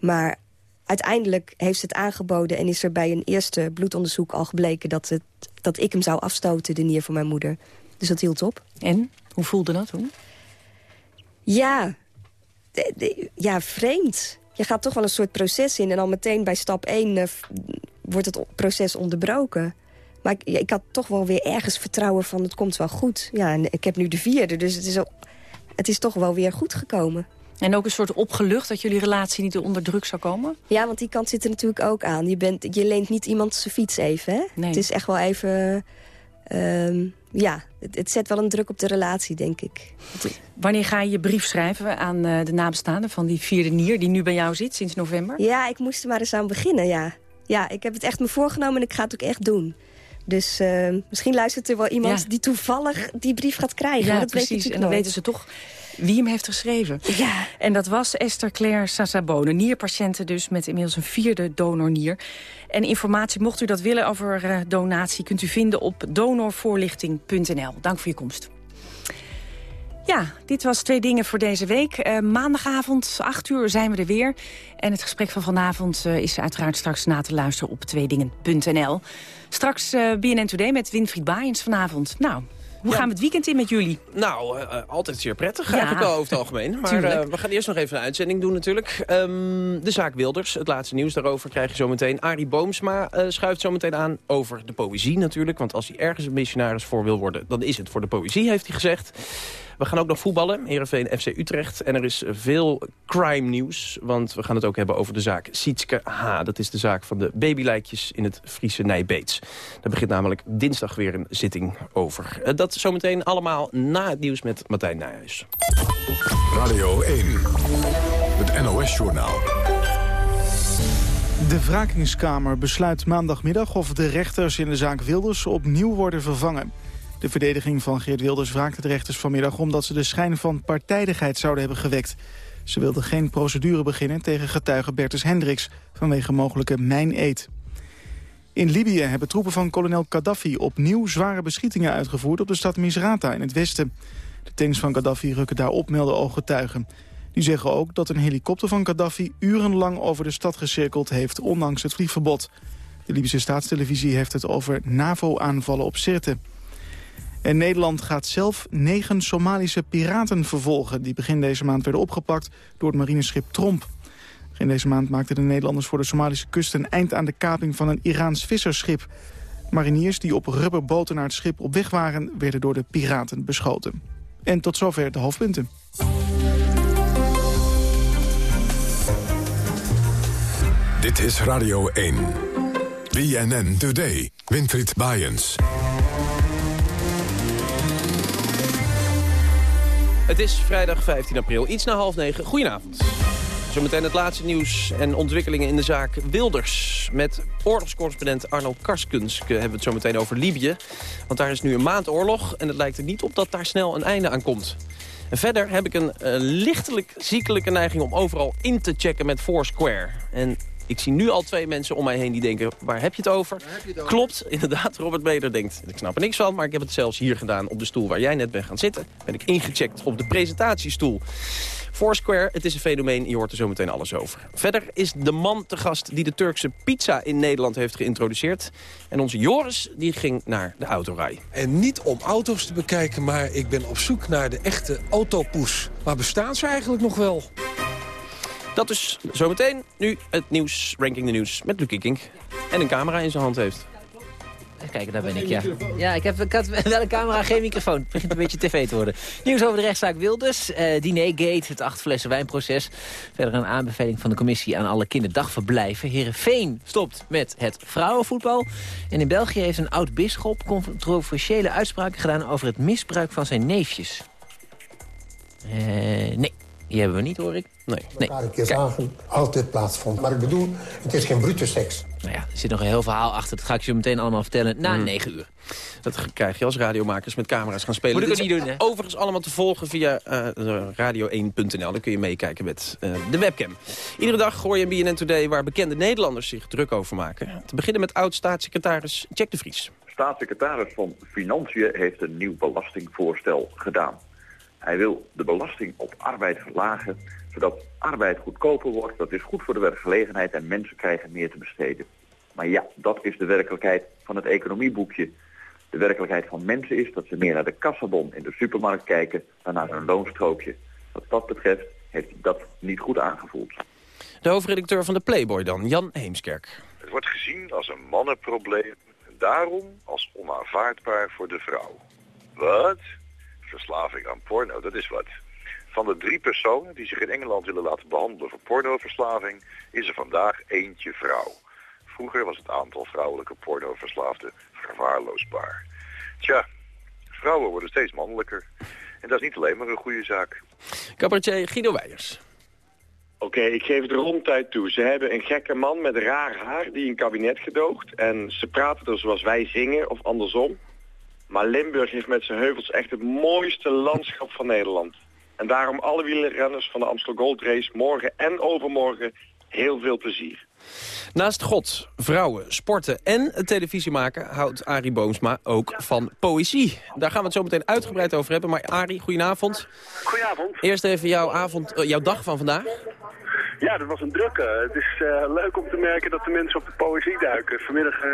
Maar uiteindelijk heeft ze het aangeboden... en is er bij een eerste bloedonderzoek al gebleken... dat, het, dat ik hem zou afstoten, de nier van mijn moeder. Dus dat hield op. En? Hoe voelde dat toen? Ja, de- de- ja, vreemd. Je gaat toch wel een soort proces in... en al meteen bij stap 1 eh, wordt het proces onderbroken. Maar ik, ik had toch wel weer ergens vertrouwen van... het komt wel goed. Ja, en ik heb nu de vierde, dus het is, al, het is toch wel weer goed gekomen. En ook een soort opgelucht dat jullie relatie niet onder druk zou komen? Ja, want die kant zit er natuurlijk ook aan. Je, bent, je leent niet iemand zijn fiets even, hè? Nee. Het is echt wel even... ehm, ja, het, het zet wel een druk op de relatie, denk ik. Wanneer ga je je brief schrijven aan eh, de nabestaanden van die vierde nier... die nu bij jou zit sinds november? Ja, ik moest er maar eens aan beginnen, ja. Ja, ik heb het echt me voorgenomen en ik ga het ook echt doen. Dus ehm, misschien luistert er wel iemand Ja. die toevallig die brief gaat krijgen. Ja, dat precies. Weet je en dan weten ze toch wie hem heeft geschreven. Ja. En dat was Esther Claire Sassabone, nierpatiënte dus... met inmiddels een vierde donornier. En informatie, mocht u dat willen over uh, donatie... kunt u vinden op donorvoorlichting.nl. Dank voor je komst. Ja, dit was Twee Dingen voor deze week. Uh, maandagavond, 8 uur, zijn we er weer. En het gesprek van vanavond uh, is uiteraard straks na te luisteren op tweedingen.nl. Straks uh, BNN Today met Winfried Baaiens vanavond. Nou, hoe Ja. gaan we het weekend in met jullie? Nou, eh, eh, altijd zeer prettig, Ja, eigenlijk wel over het algemeen. Maar eh, we gaan eerst nog even een uitzending doen natuurlijk. Ehm, de zaak Wilders, het laatste nieuws daarover krijg je zometeen. Arie Boomsma eh, schuift zometeen aan over de poëzie natuurlijk. Want als hij ergens een missionaris voor wil worden, dan is het voor de poëzie, heeft hij gezegd. We gaan ook nog voetballen, Heerenveen FC Utrecht. En er is veel crime nieuws, want we gaan het ook hebben over de zaak Sietske H. Dat is de zaak van de babylijkjes in het Friese Nijbeets. Daar begint namelijk dinsdag weer een zitting over. Eh, dat zometeen allemaal na het nieuws met Martijn Nijhuis. Radio 1. Het NOS-journaal. De wrakingskamer besluit maandagmiddag of de rechters in de zaak Wilders opnieuw worden vervangen. De verdediging van Geert Wilders wraakte de rechters vanmiddag omdat ze de schijn van partijdigheid zouden hebben gewekt. Ze wilden geen procedure beginnen tegen getuige Bertus Hendricks vanwege mogelijke mijn-eed. In Libië hebben troepen van kolonel Gaddafi opnieuw zware beschietingen uitgevoerd op de stad Misrata in het westen. De tanks van Gaddafi rukken daar op, melden ooggetuigen. Die zeggen ook dat een helikopter van Gaddafi urenlang over de stad gecirkeld heeft, ondanks het vliegverbod. De Libische staatstelevisie heeft het over NAVO-aanvallen op Sirte. En Nederland gaat zelf negen Somalische piraten vervolgen... die begin deze maand werden opgepakt door het marineschip Tromp. Begin deze maand maakten de Nederlanders voor de Somalische kust... een eind aan de kaping van een Iraans visserschip. Mariniers die op rubberboten naar het schip op weg waren... werden door de piraten beschoten. En tot zover de hoofdpunten. Dit is Radio 1. BNN Today. Winfried Baaiens. Het is vrijdag 15 april, iets na half negen. Goedenavond. Zometeen het laatste nieuws en ontwikkelingen in de zaak Wilders. Met oorlogscorrespondent Arno Karskens hebben we het zo meteen over Libië. Want daar is nu een maand oorlog en het lijkt er niet op dat daar snel een einde aan komt. En verder heb ik een eh, lichtelijk ziekelijke neiging om overal in te checken met Foursquare. En ik zie nu al twee mensen om mij heen die denken, waar heb je het over? Klopt, [laughs] inderdaad, Robert Beder denkt, ik snap er niks van... maar ik heb het zelfs hier gedaan op de stoel waar jij net bent gaan zitten. Ben ik ingecheckt op de presentatiestoel. Foursquare, het is een fenomeen, je hoort er zo meteen alles over. Verder is de man te gast die de Turkse pizza in Nederland heeft geïntroduceerd. En onze Joris, die ging naar de autorij. En niet om auto's te bekijken, maar ik ben op zoek naar de echte autopoes. Maar bestaan ze eigenlijk nog wel? Dat is zometeen nu het nieuws, ranking de nieuws met Luc Kink. En een camera in zijn hand heeft. Kijk, daar ben ik, ja. Ja, ik, heb, had [laughs] wel een camera, geen microfoon. Het begint een beetje tv te worden. Nieuws over de rechtszaak Wilders, eh Dinergate, het acht flessen wijnproces. Verder een aanbeveling van de commissie aan alle kinderdagverblijven. Heerenveen stopt met het vrouwenvoetbal. En in België heeft een oud-bisschop controversiële uitspraken gedaan... over het misbruik van zijn neefjes. Eh, nee, die hebben we niet, hoor ik. Nee. nee. zagen, altijd plaatsvond. Maar ik bedoel, het is geen brute seks. Nou ja, er zit nog een heel verhaal achter. Dat ga ik je meteen allemaal vertellen na Mm. 9 uur. Dat krijg je als radiomakers met camera's gaan spelen. Moet ik ook is niet doen, hè? Overigens allemaal te volgen via eh, radio1.nl. Daar kun je meekijken met eh, de webcam. Iedere dag gooi je een BNN Today waar bekende Nederlanders zich druk over maken. Te beginnen met oud-staatssecretaris Jack de Vries. Staatssecretaris van Financiën heeft een nieuw belastingvoorstel gedaan. Hij wil de belasting op arbeid verlagen, zodat arbeid goedkoper wordt. Dat is goed voor de werkgelegenheid en mensen krijgen meer te besteden. Maar ja, dat is de werkelijkheid van het economieboekje. De werkelijkheid van mensen is dat ze meer naar de kassabon in de supermarkt kijken dan naar hun loonstrookje. Wat dat betreft heeft dat niet goed aangevoeld. De hoofdredacteur van de Playboy dan, Jan Heemskerk. Het wordt gezien als een mannenprobleem en daarom als onaanvaardbaar voor de vrouw. Wat? Verslaving aan porno, dat is wat. Van de drie personen die zich in Engeland willen laten behandelen voor pornoverslaving, is er vandaag eentje vrouw. Vroeger was het aantal vrouwelijke pornoverslaafden verwaarloosbaar. Tja, vrouwen worden steeds mannelijker. En dat is niet alleen maar een goede zaak. Cabaretier Guido Weijers. Oké, ik geef het ronduit toe. Ze hebben een gekke man met raar haar die een kabinet gedoogt. En ze praten er zoals wij zingen, of andersom. Maar Limburg heeft met zijn heuvels echt het mooiste landschap van Nederland. En daarom alle wielrenners van de Amstel Gold Race morgen en overmorgen heel veel plezier. Naast God, vrouwen, sporten en televisie maken... houdt Arie Boomsma ook van poëzie. Daar gaan we het zo meteen uitgebreid over hebben. Maar Arie, goedenavond. Goedenavond. Eerst even jouw, avond, uh, jouw dag van vandaag. Ja, dat was een drukke. Het is uh, leuk om te merken dat de mensen op de poëzie duiken. Vanmiddag uh,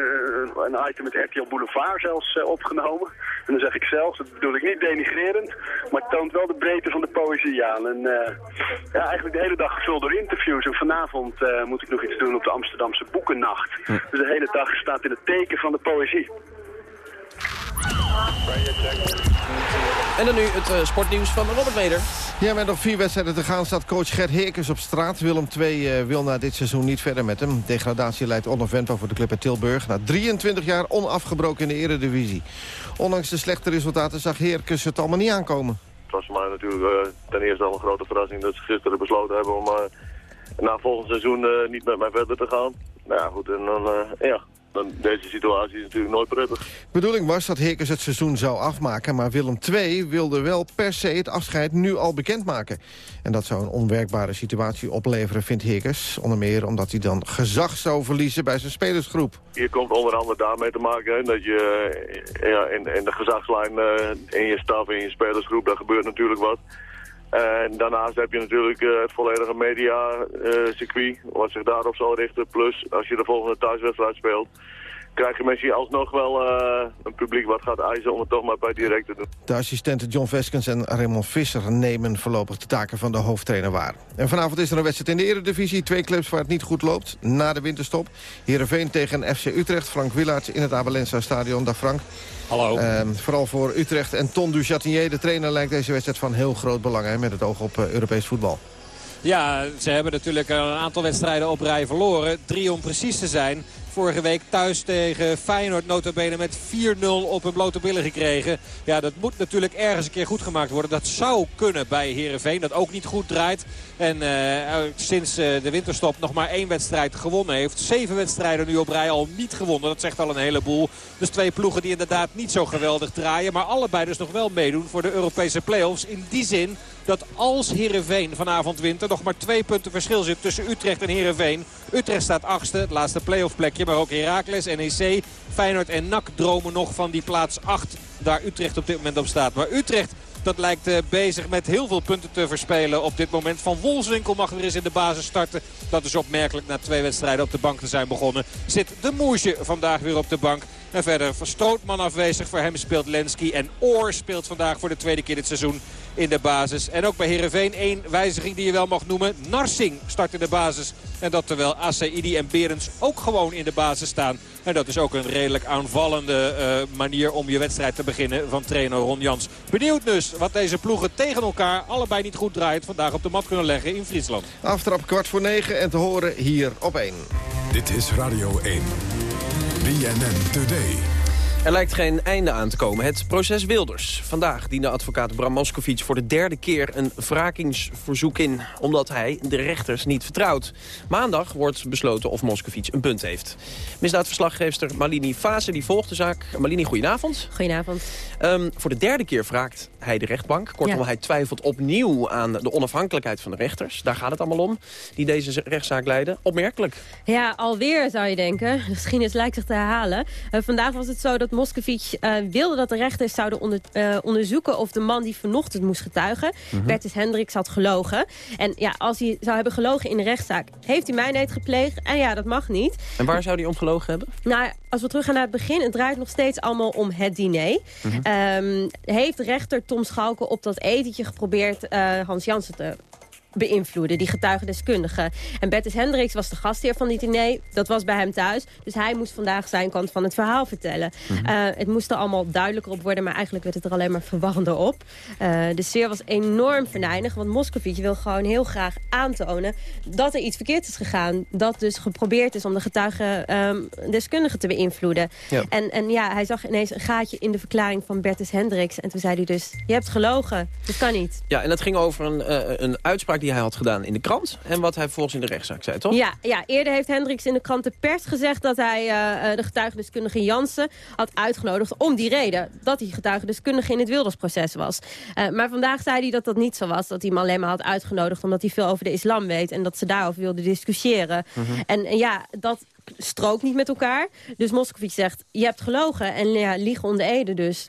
een item met RTL Boulevard zelfs uh, opgenomen. En dan zeg ik zelfs, dat bedoel ik niet denigrerend, maar het toont wel de breedte van de poëzie aan. En ja, eigenlijk de hele dag gevuld door interviews. En vanavond moet ik nog iets doen op de Amsterdamse Boekennacht. Hm. Dus de hele dag staat in het teken van de poëzie. En dan nu het uh, sportnieuws van Robert Meder. Ja, met nog vier wedstrijden te gaan staat coach Gert Heerkens op straat. Willem II uh, wil na dit seizoen niet verder met hem. Degradatie leidt onafwendbaar voor de club uit Tilburg. Na 23 jaar onafgebroken in de eredivisie. Ondanks de slechte resultaten zag Heerkens het allemaal niet aankomen. Het was voor mij natuurlijk uh, ten eerste al een grote verrassing dat ze gisteren besloten hebben om na volgend seizoen niet met mij verder te gaan. Nou ja, goed, en dan, ja, dan deze situatie is natuurlijk nooit prettig. De bedoeling was dat Heerkens het seizoen zou afmaken... maar Willem II wilde wel per se het afscheid nu al bekendmaken. En dat zou een onwerkbare situatie opleveren, vindt Heerkens. Onder meer omdat hij dan gezag zou verliezen bij zijn spelersgroep. Hier komt onder andere daarmee te maken... Hè, dat je ja, in, in de gezagslijn uh, in je staf, in je spelersgroep... daar gebeurt natuurlijk wat... En daarnaast heb je natuurlijk het volledige media-circuit, uh, wat zich daarop zal richten. Plus, als je de volgende thuiswedstrijd speelt, krijg je misschien alsnog wel uh, een publiek wat gaat eisen om het toch maar bij direct te doen. De assistenten John Veskens en Raymond Visser nemen voorlopig de taken van de hoofdtrainer waar. En vanavond is er een wedstrijd in de Eredivisie. Twee clubs waar het niet goed loopt na de winterstop. Heerenveen tegen FC Utrecht. Frank Willaerts in het Abelensa stadion. Dag Frank. Hallo. Uh, vooral voor Utrecht en Ton du Chatinier, de trainer, lijkt deze wedstrijd van heel groot belang hè, met het oog op uh, Europees voetbal. Ja, ze hebben natuurlijk een aantal wedstrijden op rij verloren. Drie om precies te zijn. Vorige week thuis tegen Feyenoord notabene met 4-0 op hun blote billen gekregen. Ja, dat moet natuurlijk ergens een keer goed gemaakt worden. Dat zou kunnen bij Heerenveen, dat ook niet goed draait. En uh, sinds uh, de winterstop nog maar één wedstrijd gewonnen heeft. Zeven wedstrijden nu op rij al niet gewonnen. Dat zegt al een heleboel. Dus twee ploegen die inderdaad niet zo geweldig draaien. Maar allebei dus nog wel meedoen voor de Europese play-offs. In die zin dat als Heerenveen vanavond wint... er nog maar twee punten verschil zit tussen Utrecht en Heerenveen. Utrecht staat achtste, het laatste play-off plekje. Maar ook Heracles, NEC, Feyenoord en NAC dromen nog van die plaats 8. Daar Utrecht op dit moment op staat. Maar Utrecht dat lijkt uh, bezig met heel veel punten te verspelen op dit moment. Van Wolfswinkel mag er eens in de basis starten. Dat is opmerkelijk na twee wedstrijden op de bank te zijn begonnen. Zit de Moesje vandaag weer op de bank. En verder Strootman afwezig. Voor hem speelt Lenski. En Oor speelt vandaag voor de tweede keer dit seizoen in de basis. En ook bij Heerenveen één wijziging die je wel mag noemen. Narsing start in de basis. En dat terwijl Asaidi en Berends ook gewoon in de basis staan. En dat is ook een redelijk aanvallende uh, manier om je wedstrijd te beginnen van trainer Ron Jans. Benieuwd dus wat deze ploegen tegen elkaar allebei niet goed draait vandaag op de mat kunnen leggen in Friesland. Aftrap kwart voor negen en te horen hier op 1. Dit is Radio 1. BNN Today. Er lijkt geen einde aan te komen. Het proces Wilders. Vandaag diende advocaat Bram Moskovic voor de derde keer een wrakingsverzoek in... omdat hij de rechters niet vertrouwt. Maandag wordt besloten of Moskovic een punt heeft. Misdaadverslaggeefster Malini Fase die volgt de zaak. Malini, goedenavond. Goedenavond. Um, voor de derde keer wraakt hij de rechtbank. Kortom, ja. hij twijfelt opnieuw aan de onafhankelijkheid van de rechters. Daar gaat het allemaal om, die deze rechtszaak leiden. Opmerkelijk. Ja, alweer zou je denken. De geschiedenis lijkt zich te herhalen. Uh, vandaag was het zo dat Moscovic uh, wilde dat de rechters zouden onder, uh, onderzoeken... of de man die vanochtend moest getuigen, mm -hmm. Bertus Hendricks, had gelogen. En ja, als hij zou hebben gelogen in de rechtszaak... heeft hij mijnheid gepleegd. En ja, dat mag niet. En waar zou hij om gelogen hebben? Nou, als we teruggaan naar het begin... het draait nog steeds allemaal om het diner. Mm -hmm. um, heeft rechter Tom Schalke op dat etentje geprobeerd uh, Hans Jansen te beïnvloeden, die getuigendeskundige. En Bertus Hendricks was de gastheer van die diner. Dat was bij hem thuis. Dus hij moest vandaag zijn kant van het verhaal vertellen. Mm -hmm. uh, het moest er allemaal duidelijker op worden... maar eigenlijk werd het er alleen maar verwarrender op. Uh, de sfeer was enorm venijnig. Want Moscovici wil gewoon heel graag aantonen... dat er iets verkeerd is gegaan. Dat dus geprobeerd is om de getuigendeskundige um, te beïnvloeden. Ja. En, en ja, hij zag ineens een gaatje in de verklaring van Bertus Hendricks. En toen zei hij dus, je hebt gelogen. Dat kan niet. Ja, en dat ging over een, uh, een uitspraak die die hij had gedaan in de krant... en wat hij vervolgens in de rechtszaak zei, toch? Ja, ja, eerder heeft Hendricks in de krant de pers gezegd... dat hij uh, de getuigendeskundige Jansen had uitgenodigd om die reden. Dat hij getuigendeskundige in het Wildersproces was. Uh, maar vandaag zei hij dat dat niet zo was. Dat hij hem alleen maar had uitgenodigd omdat hij veel over de islam weet... en dat ze daarover wilden discussiëren. Mm -hmm. en, en ja, dat strookt niet met elkaar. Dus Moscovici zegt, je hebt gelogen en ja, liegen onder ede dus.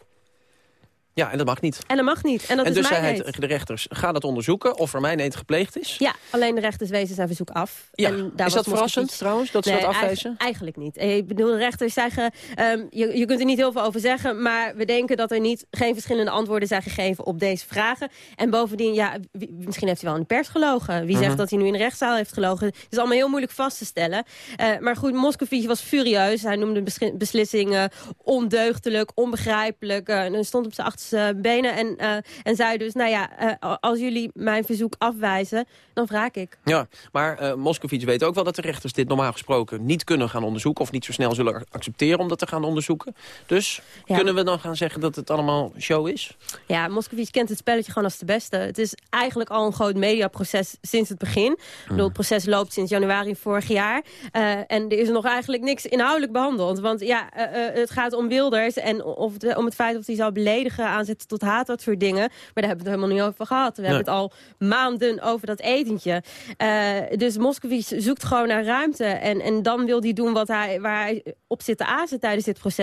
Ja, en dat mag niet. En dat mag niet. En, dat en is dus zei hij de rechters, ga dat onderzoeken of er mijn eet gepleegd is. Ja, alleen de rechters wezen zijn verzoek af. Ja. En daar is dat verrassend trouwens, dat ze Nee, dat afwijzen? eigenlijk- niet. Ik bedoel, de rechters zeggen, ehm, je, je kunt er niet heel veel over zeggen... maar we denken dat er niet, geen verschillende antwoorden zijn gegeven op deze vragen. En bovendien, ja, wie- misschien heeft hij wel in de pers gelogen. Wie Mhm. zegt dat hij nu in de rechtszaal heeft gelogen? Het is allemaal heel moeilijk vast te stellen. Eh, maar goed, Moscovici was furieus. Hij noemde beslissingen ondeugdelijk, onbegrijpelijk. eh, en stond op zijn achterste benen en, eh, en zei dus... nou ja, eh, als jullie mijn verzoek afwijzen, dan wraak ik. Ja, maar eh Moscovici weet ook wel dat de rechters dit normaal gesproken niet kunnen gaan onderzoeken... of niet zo snel zullen accepteren om dat te gaan onderzoeken. Dus Ja. kunnen we dan gaan zeggen dat het allemaal show is? Ja, Moscovici kent het spelletje gewoon als de beste. Het is eigenlijk al een groot mediaproces sinds het begin. Ik bedoel, het proces loopt sinds januari vorig jaar. Eh, en er is nog eigenlijk niks inhoudelijk behandeld. Want ja, eh, eh, het gaat om Wilders en of de- om het feit of hij zou beledigen, aanzetten tot haat, dat soort dingen. Maar daar hebben we het helemaal niet over gehad. We hebben het al maanden over dat etentje. Eh, dus Moscovici zoekt gewoon naar ruimte. En, en dan wil hij doen wat hij, waar hij op zit te azen tijdens dit proces.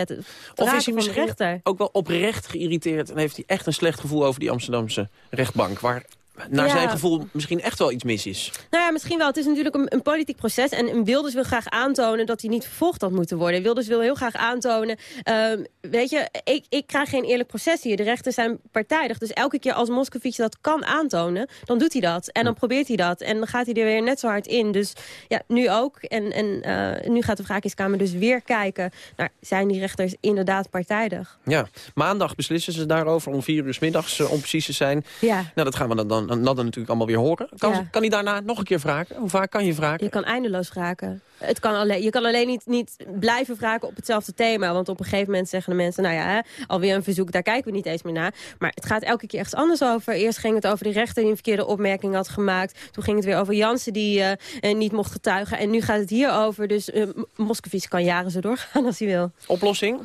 Of is hij misschien rechter. ook wel oprecht geïrriteerd... en heeft hij echt een slecht gevoel over die Amsterdamse rechtbank... waar naar Ja. zijn gevoel misschien echt wel iets mis is? Nou ja, misschien wel. Het is natuurlijk een, een politiek proces. En, Wilders wil graag aantonen dat hij niet vervolgd had moeten worden. Wilders wil heel graag aantonen... ehm, weet je, ik, ik krijg geen eerlijk proces hier. De rechters zijn partijdig. Dus elke keer als Moscovici dat kan aantonen, dan doet hij dat. En dan probeert hij dat. En dan gaat hij er weer net zo hard in. Dus ja, nu ook. En, en eh, nu gaat de Wraakingskamer dus weer kijken... naar zijn die rechters inderdaad partijdig? Ja, maandag beslissen ze daarover om vier uur middags eh, om precies te zijn. Ja. Nou, dat gaan we dan, dan, dan natuurlijk allemaal weer horen. Kan, Ja. kan hij daarna nog een keer vragen? Hoe vaak kan je vragen? Je kan eindeloos vragen. Het kan alleen, je kan alleen niet, niet blijven vragen op hetzelfde thema. Want op een gegeven moment zeggen de mensen... nou ja, hè, alweer een verzoek, daar kijken we niet eens meer naar. Maar het gaat elke keer ergens anders over. Eerst ging het over de rechter die een verkeerde opmerking had gemaakt. Toen ging het weer over Jansen die eh, niet mocht getuigen. En nu gaat het hier over. Dus Moscovici kan jaren zo doorgaan als hij wil. Oplossing?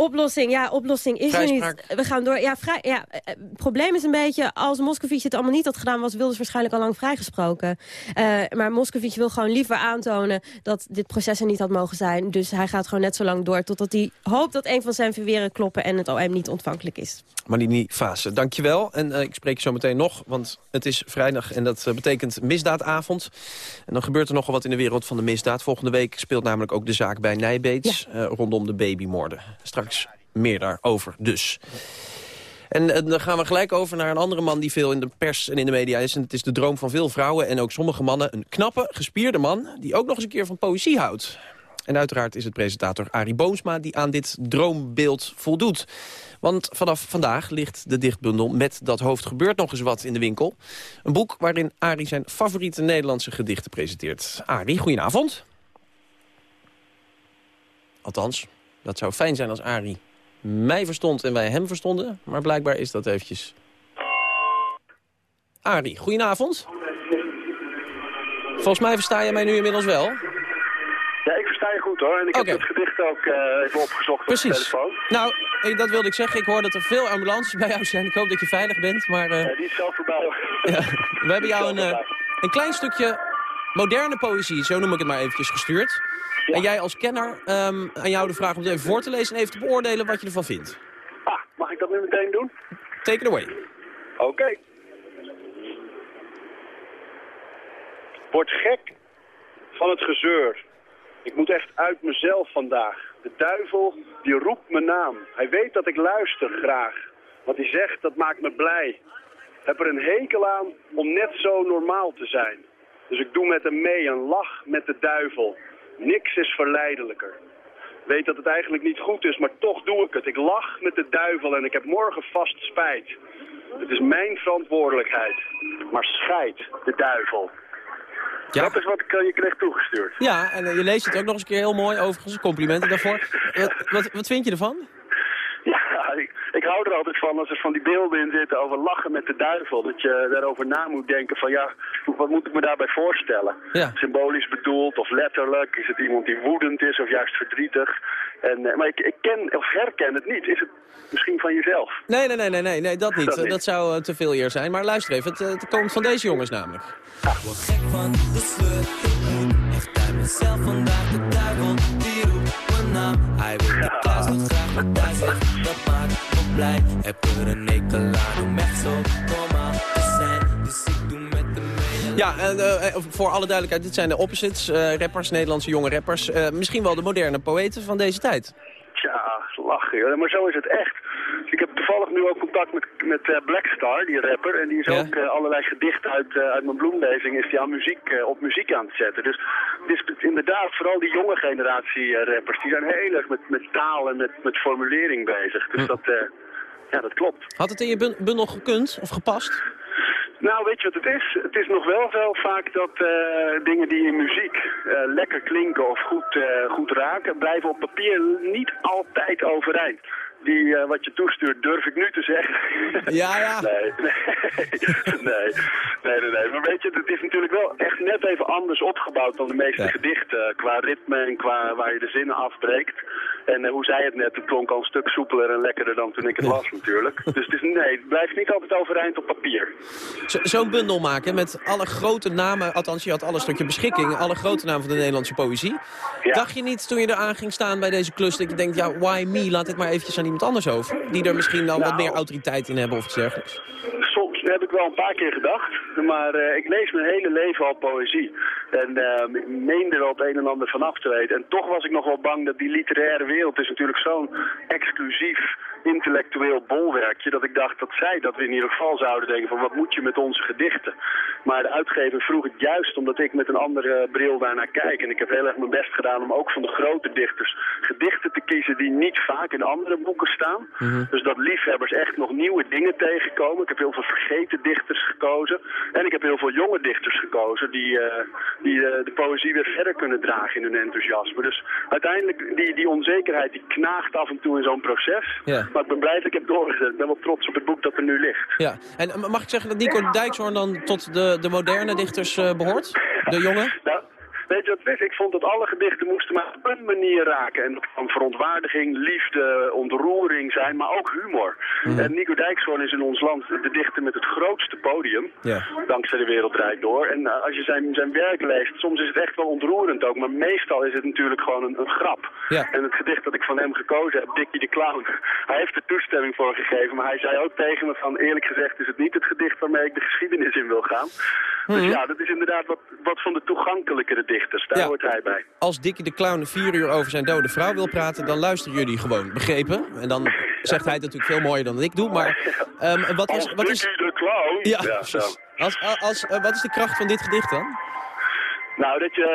Oplossing, ja, oplossing is er niet. We gaan door. Ja, vrij, ja, eh, het probleem is een beetje, als Moscovici het allemaal niet had gedaan, was Wilders waarschijnlijk al lang vrijgesproken. Eh, maar Moscovici wil gewoon liever aantonen dat dit proces er niet had mogen zijn. Dus hij gaat gewoon net zo lang door totdat hij hoopt dat een van zijn verweren kloppen en het OM niet ontvankelijk is. Marini Fase, dankjewel. En eh, ik spreek je zo meteen nog, want het is vrijdag en dat eh, betekent misdaadavond. En dan gebeurt er nogal wat in de wereld van de misdaad. Volgende week speelt namelijk ook de zaak bij Nijbeets eh, rondom de babymoorden. Straks meer daarover dus. En eh, dan gaan we gelijk over naar een andere man die veel in de pers en in de media is. En het is de droom van veel vrouwen en ook sommige mannen. Een knappe, gespierde man die ook nog eens een keer van poëzie houdt. En uiteraard is het presentator Arie Boomsma die aan dit droombeeld voldoet. Want vanaf vandaag ligt de dichtbundel met dat hoofd gebeurt nog eens wat in de winkel. Een boek waarin Arie zijn favoriete Nederlandse gedichten presenteert. Arie, goedenavond. Althans, dat zou fijn zijn als Arie mij verstond en wij hem verstonden. Maar blijkbaar is dat eventjes... Arie, goedenavond. Volgens mij versta je mij nu inmiddels wel. Ja, ik versta je goed hoor. En ik heb het gedicht ook eh, even opgezocht op de Precies. telefoon. Nou, dat wilde ik zeggen. Ik hoor dat er veel ambulances bij jou zijn. Ik hoop dat je veilig bent. Maar eh, Ja, die is zelf voorbij hoor. ja, we hebben jou een, eh, een klein stukje moderne poëzie, zo noem ik het maar eventjes, gestuurd. En jij als kenner, ehm, aan jou de vraag om het even voor te lezen... en even te beoordelen wat je ervan vindt. Ah, mag ik dat nu meteen doen? Take it away. Oké. Word gek van het gezeur. Ik moet echt uit mezelf vandaag. De duivel, die roept mijn naam. Hij weet dat ik luister graag. Wat hij zegt, dat maakt me blij. Heb er een hekel aan om net zo normaal te zijn. Dus ik doe met hem mee een lach met de duivel. Niks is verleidelijker. Weet dat het eigenlijk niet goed is, maar toch doe ik het. Ik lach met de duivel en ik heb morgen vast spijt. Het is mijn verantwoordelijkheid. Maar scheid, de duivel. Ja. Dat is wat ik aan je kreeg toegestuurd. Ja, en eh, je leest het ook nog eens een keer heel mooi, overigens. Complimenten daarvoor. Wat, wat, wat vind je ervan? Ja, Ja, ik, ik hou er altijd van als er van die beelden in zitten over lachen met de duivel. Dat je daarover na moet denken van ja, wat moet ik me daarbij voorstellen? Ja. Symbolisch bedoeld of letterlijk? Is het iemand die woedend is of juist verdrietig? En, eh, maar ik, ik ken of herken het niet. Is het misschien van jezelf? Nee, nee, nee, nee, nee, nee dat niet. Dat zou eh, te veel eer zijn. Maar luister even, het, eh, het komt van deze jongens namelijk. van de sleur. Ik echt uit mezelf vandaag de duivel die roept mijn naam. Hij wil de klas nog Ja, en, eh, eh, voor alle duidelijkheid, dit zijn de opposites. eh, rappers, Nederlandse jonge rappers. Misschien wel de moderne poëten van deze tijd. Tja, lachen joh. Maar zo is het echt. Ik heb toevallig nu ook contact met, met eh, Blackstar, die rapper. En die is Ja. ook eh, allerlei gedichten uit, eh, uit mijn bloemlezing is die aan muziek, op muziek aan het zetten. Dus het is inderdaad, vooral die jonge generatie rappers, die zijn heel erg met, met taal en met, met formulering bezig. Dus dat, ja, dat klopt. Had het in je bun- bundel gekund of gepast? Nou, weet je wat het is? Het is nog wel zo vaak dat eh, dingen die in muziek eh, lekker klinken of goed, eh, goed raken, blijven op papier niet altijd overeind. Die eh, wat je toestuurt, durf ik nu te zeggen. Ja, ja. [laughs] nee, nee, [laughs] nee, nee, nee, nee. Maar weet je, het is natuurlijk wel echt net even anders opgebouwd dan de meeste Ja. gedichten. eh, Qua ritme en qua waar je de zinnen afbreekt. En eh, hoe zei het net, het klonk al een stuk soepeler en lekkerder dan toen ik het las natuurlijk. Dus het is, nee, het blijft niet altijd overeind op papier. Zo- Zo'n bundel maken met alle grote namen, althans je had alles tot je beschikking, alle grote namen van de Nederlandse poëzie. Dacht je niet toen je eraan ging staan bij deze klus dat je denkt, ja, why me, laat dit maar eventjes aan iemand anders over. Die er misschien dan wat Nou. meer autoriteit in hebben of iets dergelijks. Soms heb ik wel een paar keer gedacht, maar eh, ik lees mijn hele leven al poëzie. En ik meende wel het een en ander vanaf te weten. En toch was ik nog wel bang dat die literaire wereld is natuurlijk zo'n exclusief intellectueel bolwerkje... dat ik dacht dat zij dat we in ieder geval zouden denken van wat moet je met onze gedichten. Maar de uitgever vroeg het juist omdat ik met een andere bril daarnaar kijk. En ik heb heel erg mijn best gedaan om ook van de grote dichters gedichten te kiezen die niet vaak in andere boeken staan. Dus dat liefhebbers echt nog nieuwe dingen tegenkomen. Ik heb heel veel vergeten dichters gekozen. En ik heb heel veel jonge dichters gekozen die, eh, die eh, de poëzie weer verder kunnen dragen in hun enthousiasme. Dus uiteindelijk, die, die onzekerheid die knaagt af en toe in zo'n proces. Ja. Maar ik ben blij dat ik heb doorgezet. Ik ben wel trots op het boek dat er nu ligt. Ja, en mag ik zeggen dat Nico Dijkshoorn dan tot de, de moderne dichters eh, behoort? De jonge? Nou, weet je wat het is? Ik vond dat alle gedichten moesten maar op een manier raken. En dat kan verontwaardiging, liefde, ontroering zijn, maar ook humor. En Nico Dijkshoorn is in ons land de dichter met het grootste podium. Dankzij de wereld draait door. En eh, als je zijn, zijn werk leest, soms is het echt wel ontroerend ook. Maar meestal is het natuurlijk gewoon een, een grap. En het gedicht dat ik van hem gekozen heb, Dickie de Clown, [laughs] hij heeft er toestemming voor gegeven. Maar hij zei ook tegen me van, eerlijk gezegd is het niet het gedicht waarmee ik de geschiedenis in wil gaan. Dus ja, dat is inderdaad wat, wat van de toegankelijkere Daar Ja. hoort hij bij. Als Dickie de Clown vier uur over zijn dode vrouw wil praten, dan luisteren jullie gewoon. Begrepen? En dan zegt hij het natuurlijk veel mooier dan ik doe. Maar ehm, wat is... Wat is... Dickie de Clown. Ja, Ja. Als, als, eh, wat is de kracht van dit gedicht dan? Nou, dat je,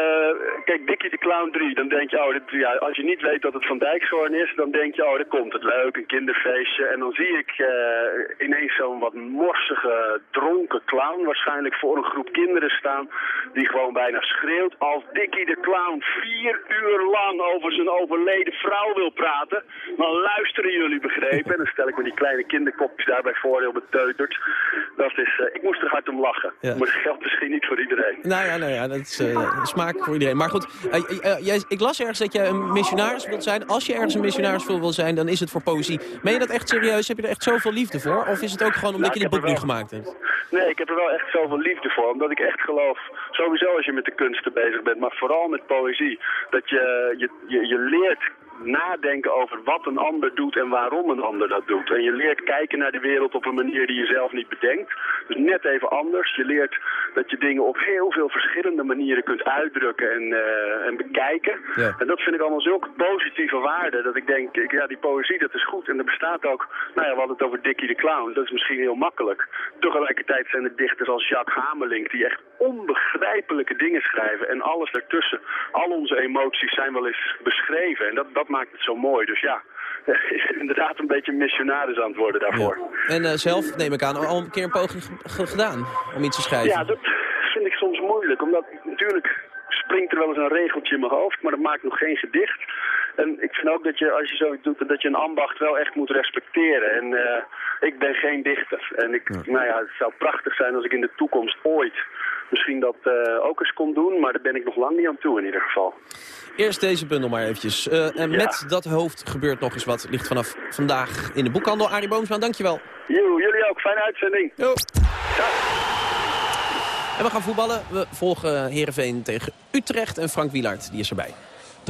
kijk, Dickie de Clown 3, dan denk je, oh, dit, ja, als je niet weet dat het van Dijkshoorn is, dan denk je, oh, daar komt het leuk, een kinderfeestje. En dan zie ik eh, ineens zo'n wat morsige, dronken clown waarschijnlijk voor een groep kinderen staan, die gewoon bijna schreeuwt. Als Dickie de Clown vier uur lang over zijn overleden vrouw wil praten, dan luisteren jullie begrepen. En dan stel ik me die kleine kinderkopjes daarbij voor, heel beteuterd. Dat is, eh, ik moest er hard om lachen. Ja. Maar dat geldt misschien niet voor iedereen. Nou ja, nou ja dat is eh, smaak voor iedereen. Maar goed, eh, eh, jij, ik las ergens dat je een missionaris wilt zijn. Als je ergens een missionaris voor wil zijn, dan is het voor poëzie. Meen je dat echt serieus? Heb je er echt zoveel liefde voor? Of is het ook gewoon omdat Nou, je dit heb boek nu gemaakt hebt? Nee, ik heb er wel echt zoveel liefde voor. Omdat ik echt geloof, sowieso als je met de kunsten bezig bent, maar vooral met poëzie, dat je, je, je, je leert nadenken over wat een ander doet en waarom een ander dat doet. En je leert kijken naar de wereld op een manier die je zelf niet bedenkt. Dus net even anders. Je leert dat je dingen op heel veel verschillende manieren kunt uitdrukken en, eh, en bekijken. Ja. En dat vind ik allemaal zulke positieve waarden. Dat ik denk, ik, ja, die poëzie dat is goed. En er bestaat ook, nou ja, we hadden het over Dickie de Clown. Dat is misschien heel makkelijk. Tegelijkertijd zijn er dichters als Jacques Hamelink die echt onbegrijpelijke dingen schrijven. En alles daartussen, al onze emoties zijn wel eens beschreven. En dat, dat maakt het zo mooi. Dus ja, [laughs] inderdaad een beetje missionaris aan het worden daarvoor. En eh, zelf, neem ik aan, al een keer een poging ge- ge- gedaan om iets te schrijven. Ja, dat vind ik soms moeilijk. Omdat natuurlijk springt er wel eens een regeltje in mijn hoofd, maar dat maakt nog geen gedicht. En ik vind ook dat je, als je zoiets doet, dat je een ambacht wel echt moet respecteren. En eh, ik ben geen dichter. En ik, nou ja, het zou prachtig zijn als ik in de toekomst ooit misschien dat eh, ook eens kon doen. Maar daar ben ik nog lang niet aan toe in ieder geval. Eerst deze bundel maar eventjes. Eh, en met dat hoofd gebeurt nog eens wat. Ligt vanaf vandaag in de boekhandel. Arie Boomsma, dankjewel. Jo, jullie ook. Fijne uitzending. Jo. En we gaan voetballen. We volgen Heerenveen tegen Utrecht. En Frank Wielaert, die is erbij.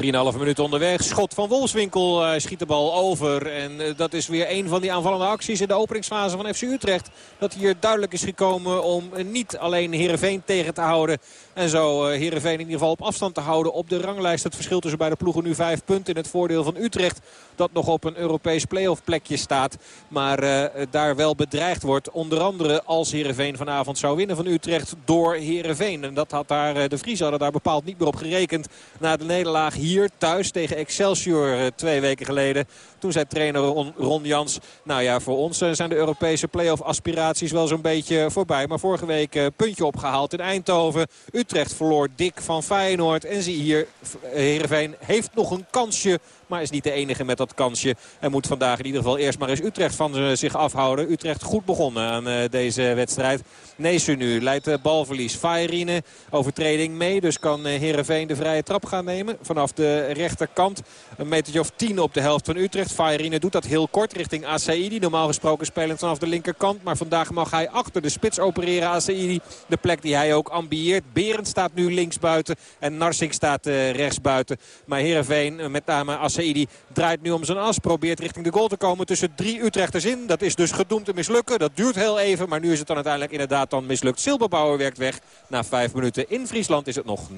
3,5 minuten onderweg. Schot van Wolfswinkel uh, schiet de bal over. En uh, dat is weer een van die aanvallende acties in de openingsfase van FC Utrecht. Dat hier duidelijk is gekomen om niet alleen Heerenveen tegen te houden. En zo uh, Heerenveen in ieder geval op afstand te houden op de ranglijst. Het verschil tussen beide ploegen nu 5 punten in het voordeel van Utrecht. Dat nog op een Europees playoff plekje staat. Maar daar wel bedreigd wordt. Onder andere als Heerenveen vanavond zou winnen van Utrecht door Heerenveen. En dat had daar, de Vries hadden daar bepaald niet meer op gerekend. Na de nederlaag hier thuis tegen Excelsior twee weken geleden. Toen zei trainer Ron Jans, nou ja, voor ons zijn de Europese play-off aspiraties wel zo'n beetje voorbij. Maar vorige week puntje opgehaald in Eindhoven. Utrecht verloor dik van Feyenoord. En zie hier, Heerenveen heeft nog een kansje maar is niet de enige met dat kansje. En moet vandaag in ieder geval eerst maar eens Utrecht van zich afhouden. Utrecht goed begonnen aan deze wedstrijd. Neesu nu leidt de balverlies. Fairine overtreding mee. Dus kan Heerenveen de vrije trap gaan nemen. Vanaf de rechterkant. Een metertje of tien op de helft van Utrecht. Fairine doet dat heel kort richting Asaidi. Normaal gesproken spelend vanaf de linkerkant. Maar vandaag mag hij achter de spits opereren. Asaidi. De plek die hij ook ambieert. Berend staat nu links buiten. En Narsing staat uh, rechts buiten. Maar Heerenveen met name Asaidi draait nu om zijn as. Probeert richting de goal te komen tussen drie Utrechters in. Dat is dus gedoemd te mislukken. Dat duurt heel even. Maar nu is het dan uiteindelijk inderdaad dan mislukt. Silberbouwer werkt weg. Na vijf minuten in Friesland is het nog 0-0.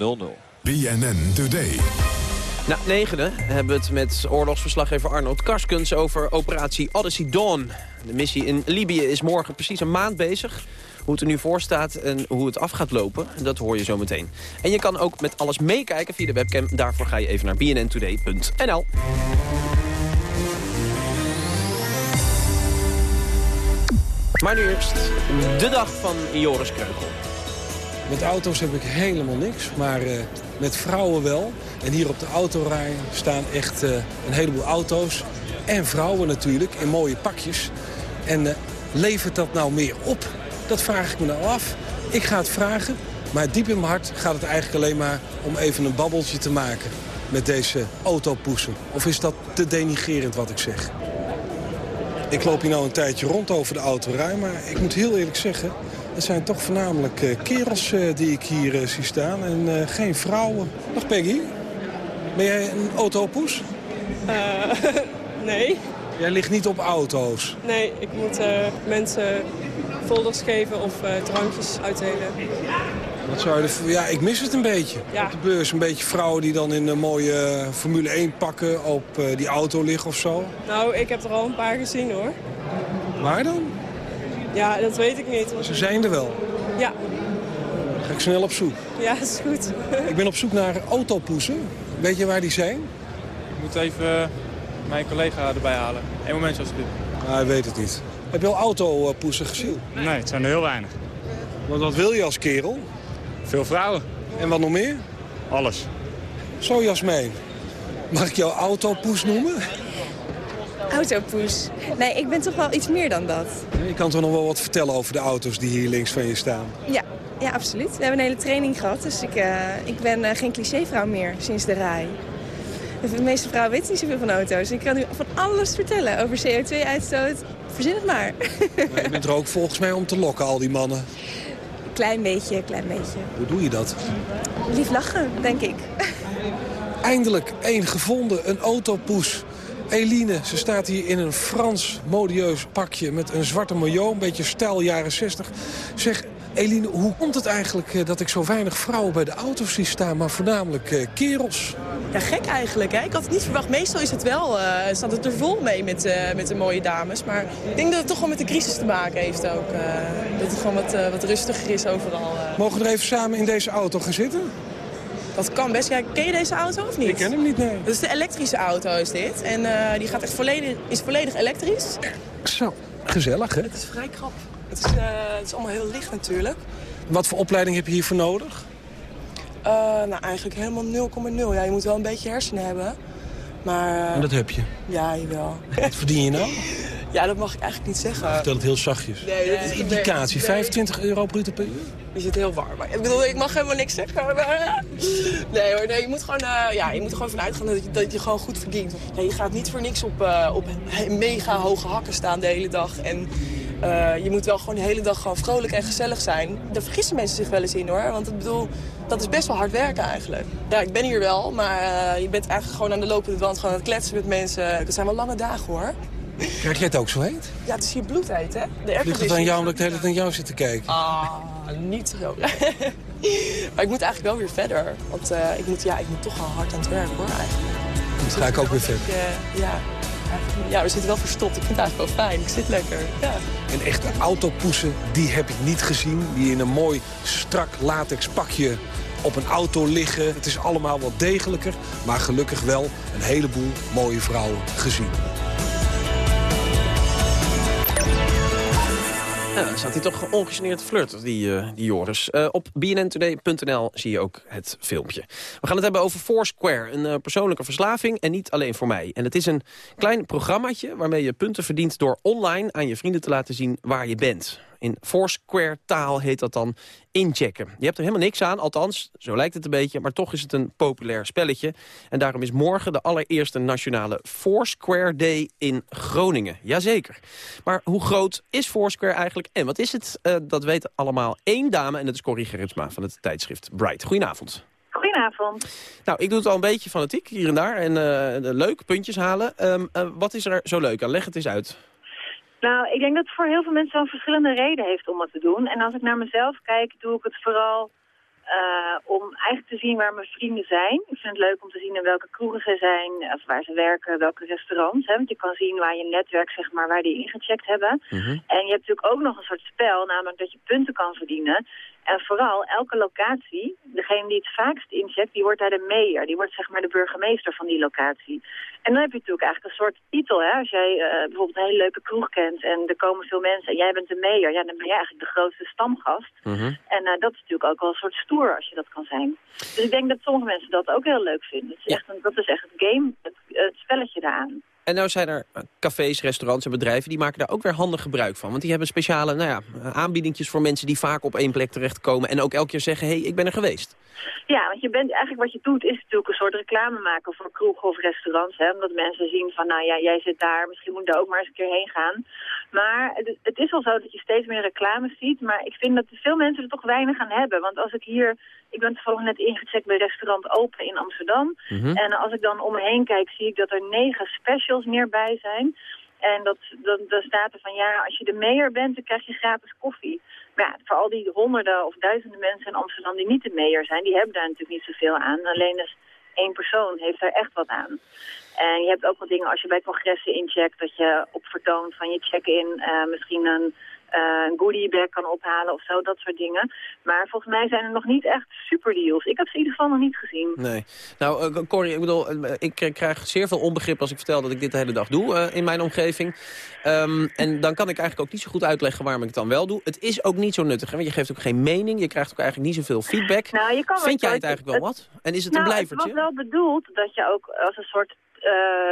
BNN Today. Na negende hebben we het met oorlogsverslaggever Arnold Karskens over operatie Odyssey Dawn. De missie in Libië is morgen precies een maand bezig. Hoe het er nu voor staat en hoe het af gaat lopen, dat hoor je zo meteen. En je kan ook met alles meekijken via de webcam. Daarvoor ga je even naar bnntoday.nl. Maar nu eerst de dag van Joris Kreugel. Met auto's heb ik helemaal niks, maar uh, met vrouwen wel. En hier op de autorij staan echt uh, een heleboel auto's. En vrouwen natuurlijk, in mooie pakjes. En uh, levert dat nou meer op? Dat vraag ik me nou af. Ik ga het vragen, maar diep in mijn hart gaat het eigenlijk alleen maar... om even een babbeltje te maken met deze autopoesen. Of is dat te denigerend wat ik zeg? Ik loop hier nou een tijdje rond over de autorij, maar ik moet heel eerlijk zeggen... Het zijn toch voornamelijk uh, kerels die ik hier zie staan en geen vrouwen. Dag Peggy, ben jij een autopoes? [laughs] nee. Jij ligt niet op auto's? Nee, ik moet mensen folders geven of drankjes uitdelen. Wat zou je ja, ik mis het een beetje. Ja. Op de beurs een beetje vrouwen die dan in een mooie Formule 1 pakken op die auto liggen of zo. Nou, ik heb er al een paar gezien hoor. Waar dan? Ja, dat weet ik niet. Ze zijn er wel? Ja. Dan ga ik snel op zoek. Ja, is goed. [laughs] ik ben op zoek naar autopoesen. Weet je waar die zijn? Ik moet even mijn collega erbij halen. Eén momentje alsjeblieft. Ah, hij weet het niet. Heb je al autopoesen gezien? Nee, het zijn er heel weinig. Want wat wil je als kerel? Veel vrouwen. En wat nog meer? Alles. Zo, Jasmijn. Mag ik jou autopoes noemen? Autopoes. Nee, ik ben toch wel iets meer dan dat. Je kan toch nog wel wat vertellen over de auto's die hier links van je staan? Ja, ja absoluut. We hebben een hele training gehad, dus ik, uh, ik ben uh, geen clichévrouw meer sinds de rij. De meeste vrouwen weten niet zoveel van auto's. Ik kan u van alles vertellen over CO2-uitstoot. Verzin het maar. [laughs] maar. Je bent er ook volgens mij om te lokken, al die mannen. Klein beetje, klein beetje. Hoe doe je dat? Lief lachen, denk ik. Eindelijk één gevonden, een autopoes. Eline, ze staat hier in een Frans modieus pakje met een zwarte maillot. Een beetje stijl jaren 60. Zeg, Eline, hoe komt het eigenlijk dat ik zo weinig vrouwen bij de auto's zie staan, maar voornamelijk uh, kerels? Ja, gek eigenlijk. Hè? Ik had het niet verwacht. Meestal is het wel, uh, staat het er vol mee met, uh, met de mooie dames. Maar ik denk dat het toch wel met de crisis te maken heeft ook. dat het gewoon wat, wat rustiger is overal. Mogen we er even samen in deze auto gaan zitten? Dat kan best. Ja, ken je deze auto of niet? Ik ken hem niet, nee. Dat is de elektrische auto is dit. En die gaat echt volledig, is volledig elektrisch. Zo, gezellig hè? Het is vrij krap. Het is, uh, het is allemaal heel licht natuurlijk. Wat voor opleiding heb je hiervoor nodig? Uh, nou, eigenlijk helemaal 0,0. Ja, je moet wel een beetje hersenen hebben. Maar... En dat heb je. Ja, jawel. Wat verdien je nou? [laughs] Ja, dat mag ik eigenlijk niet zeggen. Vertel het heel zachtjes. Nee, dat is Indicatie, Nee. 25 euro bruto per uur? Je zit heel warm. Maar, ik bedoel, ik mag helemaal niks zeggen. maar- Nee hoor, nee, je moet gewoon, eh, ja, je moet er gewoon vanuit gaan dat je, dat je gewoon goed verdient. Ja, je gaat niet voor niks op, eh, op mega hoge hakken staan de hele dag. En eh, je moet wel gewoon de hele dag gewoon vrolijk en gezellig zijn. Daar vergissen mensen zich wel eens in hoor. Want ik bedoel, dat is best wel hard werken eigenlijk. Ja, ik ben hier wel, maar eh, je bent eigenlijk gewoon aan de lopende wand gewoon aan het kletsen met mensen. Het zijn wel lange dagen hoor. Krijg jij het ook zo heet? Ja, het is hier bloedheet hè. De Ligt het aan jou omdat ik de hele tijd naar jou zit te kijken? Ah, niet zo. [laughs] maar ik moet eigenlijk wel weer verder. Want eh, ik, moet, ja, ik moet toch wel hard aan het werk hoor eigenlijk. Dan ga ik ook weer verder. Ik, ja, ja, we zitten wel verstopt. Ik vind het eigenlijk wel fijn. Ik zit lekker. Ja. Een echte autopoesen, die heb ik niet gezien. Die in een mooi strak latex pakje op een auto liggen. Het is allemaal wat degelijker, maar gelukkig wel een heleboel mooie vrouwen gezien. Ja, staat hij toch ongegeneerd te flirten, die, eh, die Joris. Eh, op bnntoday.nl zie je ook het filmpje. We gaan het hebben over Foursquare, een eh, persoonlijke verslaving en niet alleen voor mij. En het is een klein programmaatje waarmee je punten verdient door online aan je vrienden te laten zien waar je bent. In Foursquare taal heet dat dan inchecken. Je hebt er helemaal niks aan, althans, zo lijkt het een beetje... maar toch is het een populair spelletje. En daarom is morgen de allereerste nationale Foursquare Day in Groningen. Jazeker. Maar hoe groot is Foursquare eigenlijk en wat is het? Eh, dat weet allemaal één dame en dat is Corrie Gerritsma van het tijdschrift Bright. Goedenavond. Goedenavond. Nou, ik doe het al een beetje fanatiek hier en daar en eh, leuk, puntjes halen. Ehm, eh, wat is er zo leuk aan? Leg het eens uit. Nou, ik denk dat het voor heel veel mensen wel verschillende reden heeft om het te doen. En als ik naar mezelf kijk, doe ik het vooral eh, om eigenlijk te zien waar mijn vrienden zijn. Ik vind het leuk om te zien in welke kroegen ze zijn, of waar ze werken, welke restaurants. Hè? Want je kan zien waar je netwerk, zeg maar, waar die ingecheckt hebben. En je hebt natuurlijk ook nog een soort spel, namelijk dat je punten kan verdienen. En vooral, elke locatie, degene die het vaakst incheckt, die wordt daar de mayor. Die wordt zeg maar de burgemeester van die locatie. En dan heb je natuurlijk eigenlijk een soort titel. Hè? Als jij eh, bijvoorbeeld een hele leuke kroeg kent en er komen veel mensen en jij bent de mayor, ja, dan ben jij eigenlijk de grootste stamgast. En eh, dat is natuurlijk ook wel een soort stoer als je dat kan zijn. Dus ik denk dat sommige mensen dat ook heel leuk vinden. Het is echt een, dat is echt het game, het, het spelletje daaraan. En nou zijn er cafés, restaurants en bedrijven... die maken daar ook weer handig gebruik van. Want die hebben speciale nou ja, aanbiedingjes voor mensen... die vaak op één plek terechtkomen... en ook elke keer zeggen, hé, hey, ik ben er geweest. Ja, want je bent eigenlijk wat je doet is natuurlijk een soort reclame maken voor kroegen of restaurants. Hè? Omdat mensen zien van, nou ja, jij zit daar, misschien moet je daar ook maar eens een keer heen gaan. Maar het, het is wel zo dat je steeds meer reclame ziet. Maar ik vind dat veel mensen er toch weinig aan hebben. Want als ik hier, ik ben toevallig net ingecheckt bij restaurant Open in Amsterdam. Mhm. En als ik dan om me heen kijk, zie ik dat er negen specials meer bij zijn. En dat, dan, dan staat er van, ja, als je de mayor bent, dan krijg je gratis koffie. Maar ja, voor al die honderden of duizenden mensen in Amsterdam die niet de mayor zijn, die hebben daar natuurlijk niet zoveel aan. Alleen dus één persoon heeft daar echt wat aan. En je hebt ook wel dingen als je bij congressen incheckt, dat je op vertoon van je check-in eh, misschien een, een goodiebag kan ophalen of zo, dat soort dingen. Maar volgens mij zijn er nog niet echt superdeals. Ik heb ze in ieder geval nog niet gezien. Nee. Nou, uh, Corrie, ik bedoel, uh, ik krijg zeer veel onbegrip als ik vertel dat ik dit de hele dag doe uh, in mijn omgeving. Um, en dan kan ik eigenlijk ook niet zo goed uitleggen waarom ik het dan wel doe. Het is ook niet zo nuttig, hè? want je geeft ook geen mening. Je krijgt ook eigenlijk niet zoveel feedback. Nou, je kan Vind jij het eigenlijk wel wat? En is het nou, een blijvertje? Het was wel bedoeld dat je ook als een soort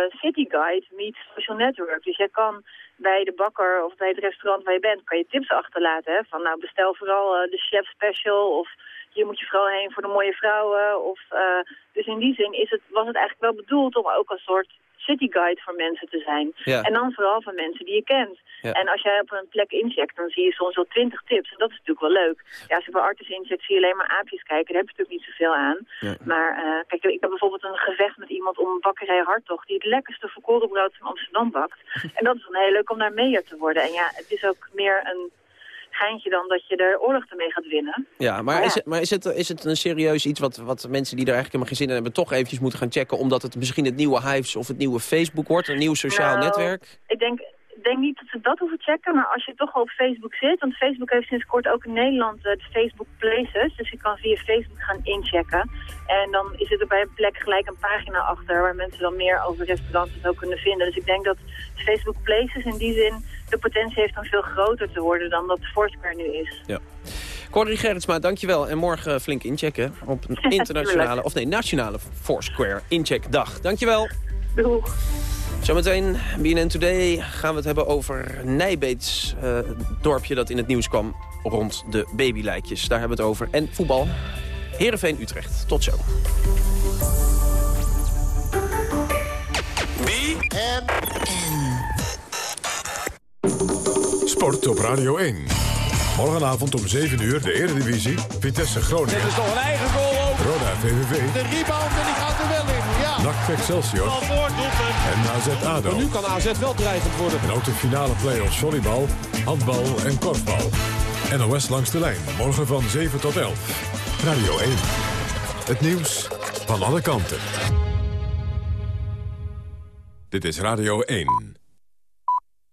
city guide meets social network. Dus jij kan bij de bakker of bij het restaurant waar je bent, kan je tips achterlaten. Hè? Van nou bestel vooral uh, de chef special of hier moet je vooral heen voor de mooie vrouwen. Of, uh, dus in die zin is het, was het eigenlijk wel bedoeld om ook een soort city guide voor mensen te zijn. Ja. En dan vooral van mensen die je kent. Ja. En als jij op een plek incheckt, dan zie je soms wel twintig tips. En dat is natuurlijk wel leuk. Ja, als je bij Artis incheckt, zie je alleen maar aapjes kijken. Daar heb je natuurlijk niet zoveel aan. Ja. Maar uh, kijk, ik heb bijvoorbeeld een gevecht met iemand om een bakkerij Hartog... die het lekkerste volkorenbrood van Amsterdam bakt. [laughs] en dat is dan heel leuk om daar mee te worden. En ja, het is ook meer een geintje dan dat je er oorlog mee gaat winnen. Ja, maar, ja. Is, het, maar is, het, is het een serieus iets wat, wat mensen die er eigenlijk helemaal geen zin in hebben... toch eventjes moeten gaan checken... omdat het misschien het nieuwe Hives of het nieuwe Facebook wordt... een nieuw sociaal Nou, netwerk? Ik denk, denk niet dat ze dat hoeven checken, maar als je toch al op Facebook zit... want Facebook heeft sinds kort ook in Nederland eh, de Facebook Places... dus je kan via Facebook gaan inchecken. En dan is er bij een plek gelijk een pagina achter... waar mensen dan meer over restaurants zo kunnen vinden. Dus ik denk dat Facebook Places in die zin de potentie heeft om veel groter te worden... dan dat Foursquare nu is. Ja. Corrie Gerritsma, dankjewel. En morgen flink inchecken op een [laughs] internationale, of nee, nationale Foursquare incheckdag. Dankjewel. Doeg. Zometeen, BNN Today, gaan we het hebben over Nijbeets, uh, dorpje dat in het nieuws kwam rond de babylijkjes. Daar hebben we het over. En voetbal, Heerenveen Utrecht. Tot zo. Sport op Radio 1. Morgenavond om 7 uur de Eredivisie. Vitesse Groningen. Dit is toch een eigen goal ook. Roda VVV. De rebound en die gaat er. NAC Excelsior. Doelpunt. En AZ ADO. Maar nu kan AZ wel dreigend worden. En ook de finale play-offs volleybal, handbal en korfbal. NOS langs de lijn. Morgen van 7 tot 11. Radio 1. Het nieuws van alle kanten. Dit is Radio 1.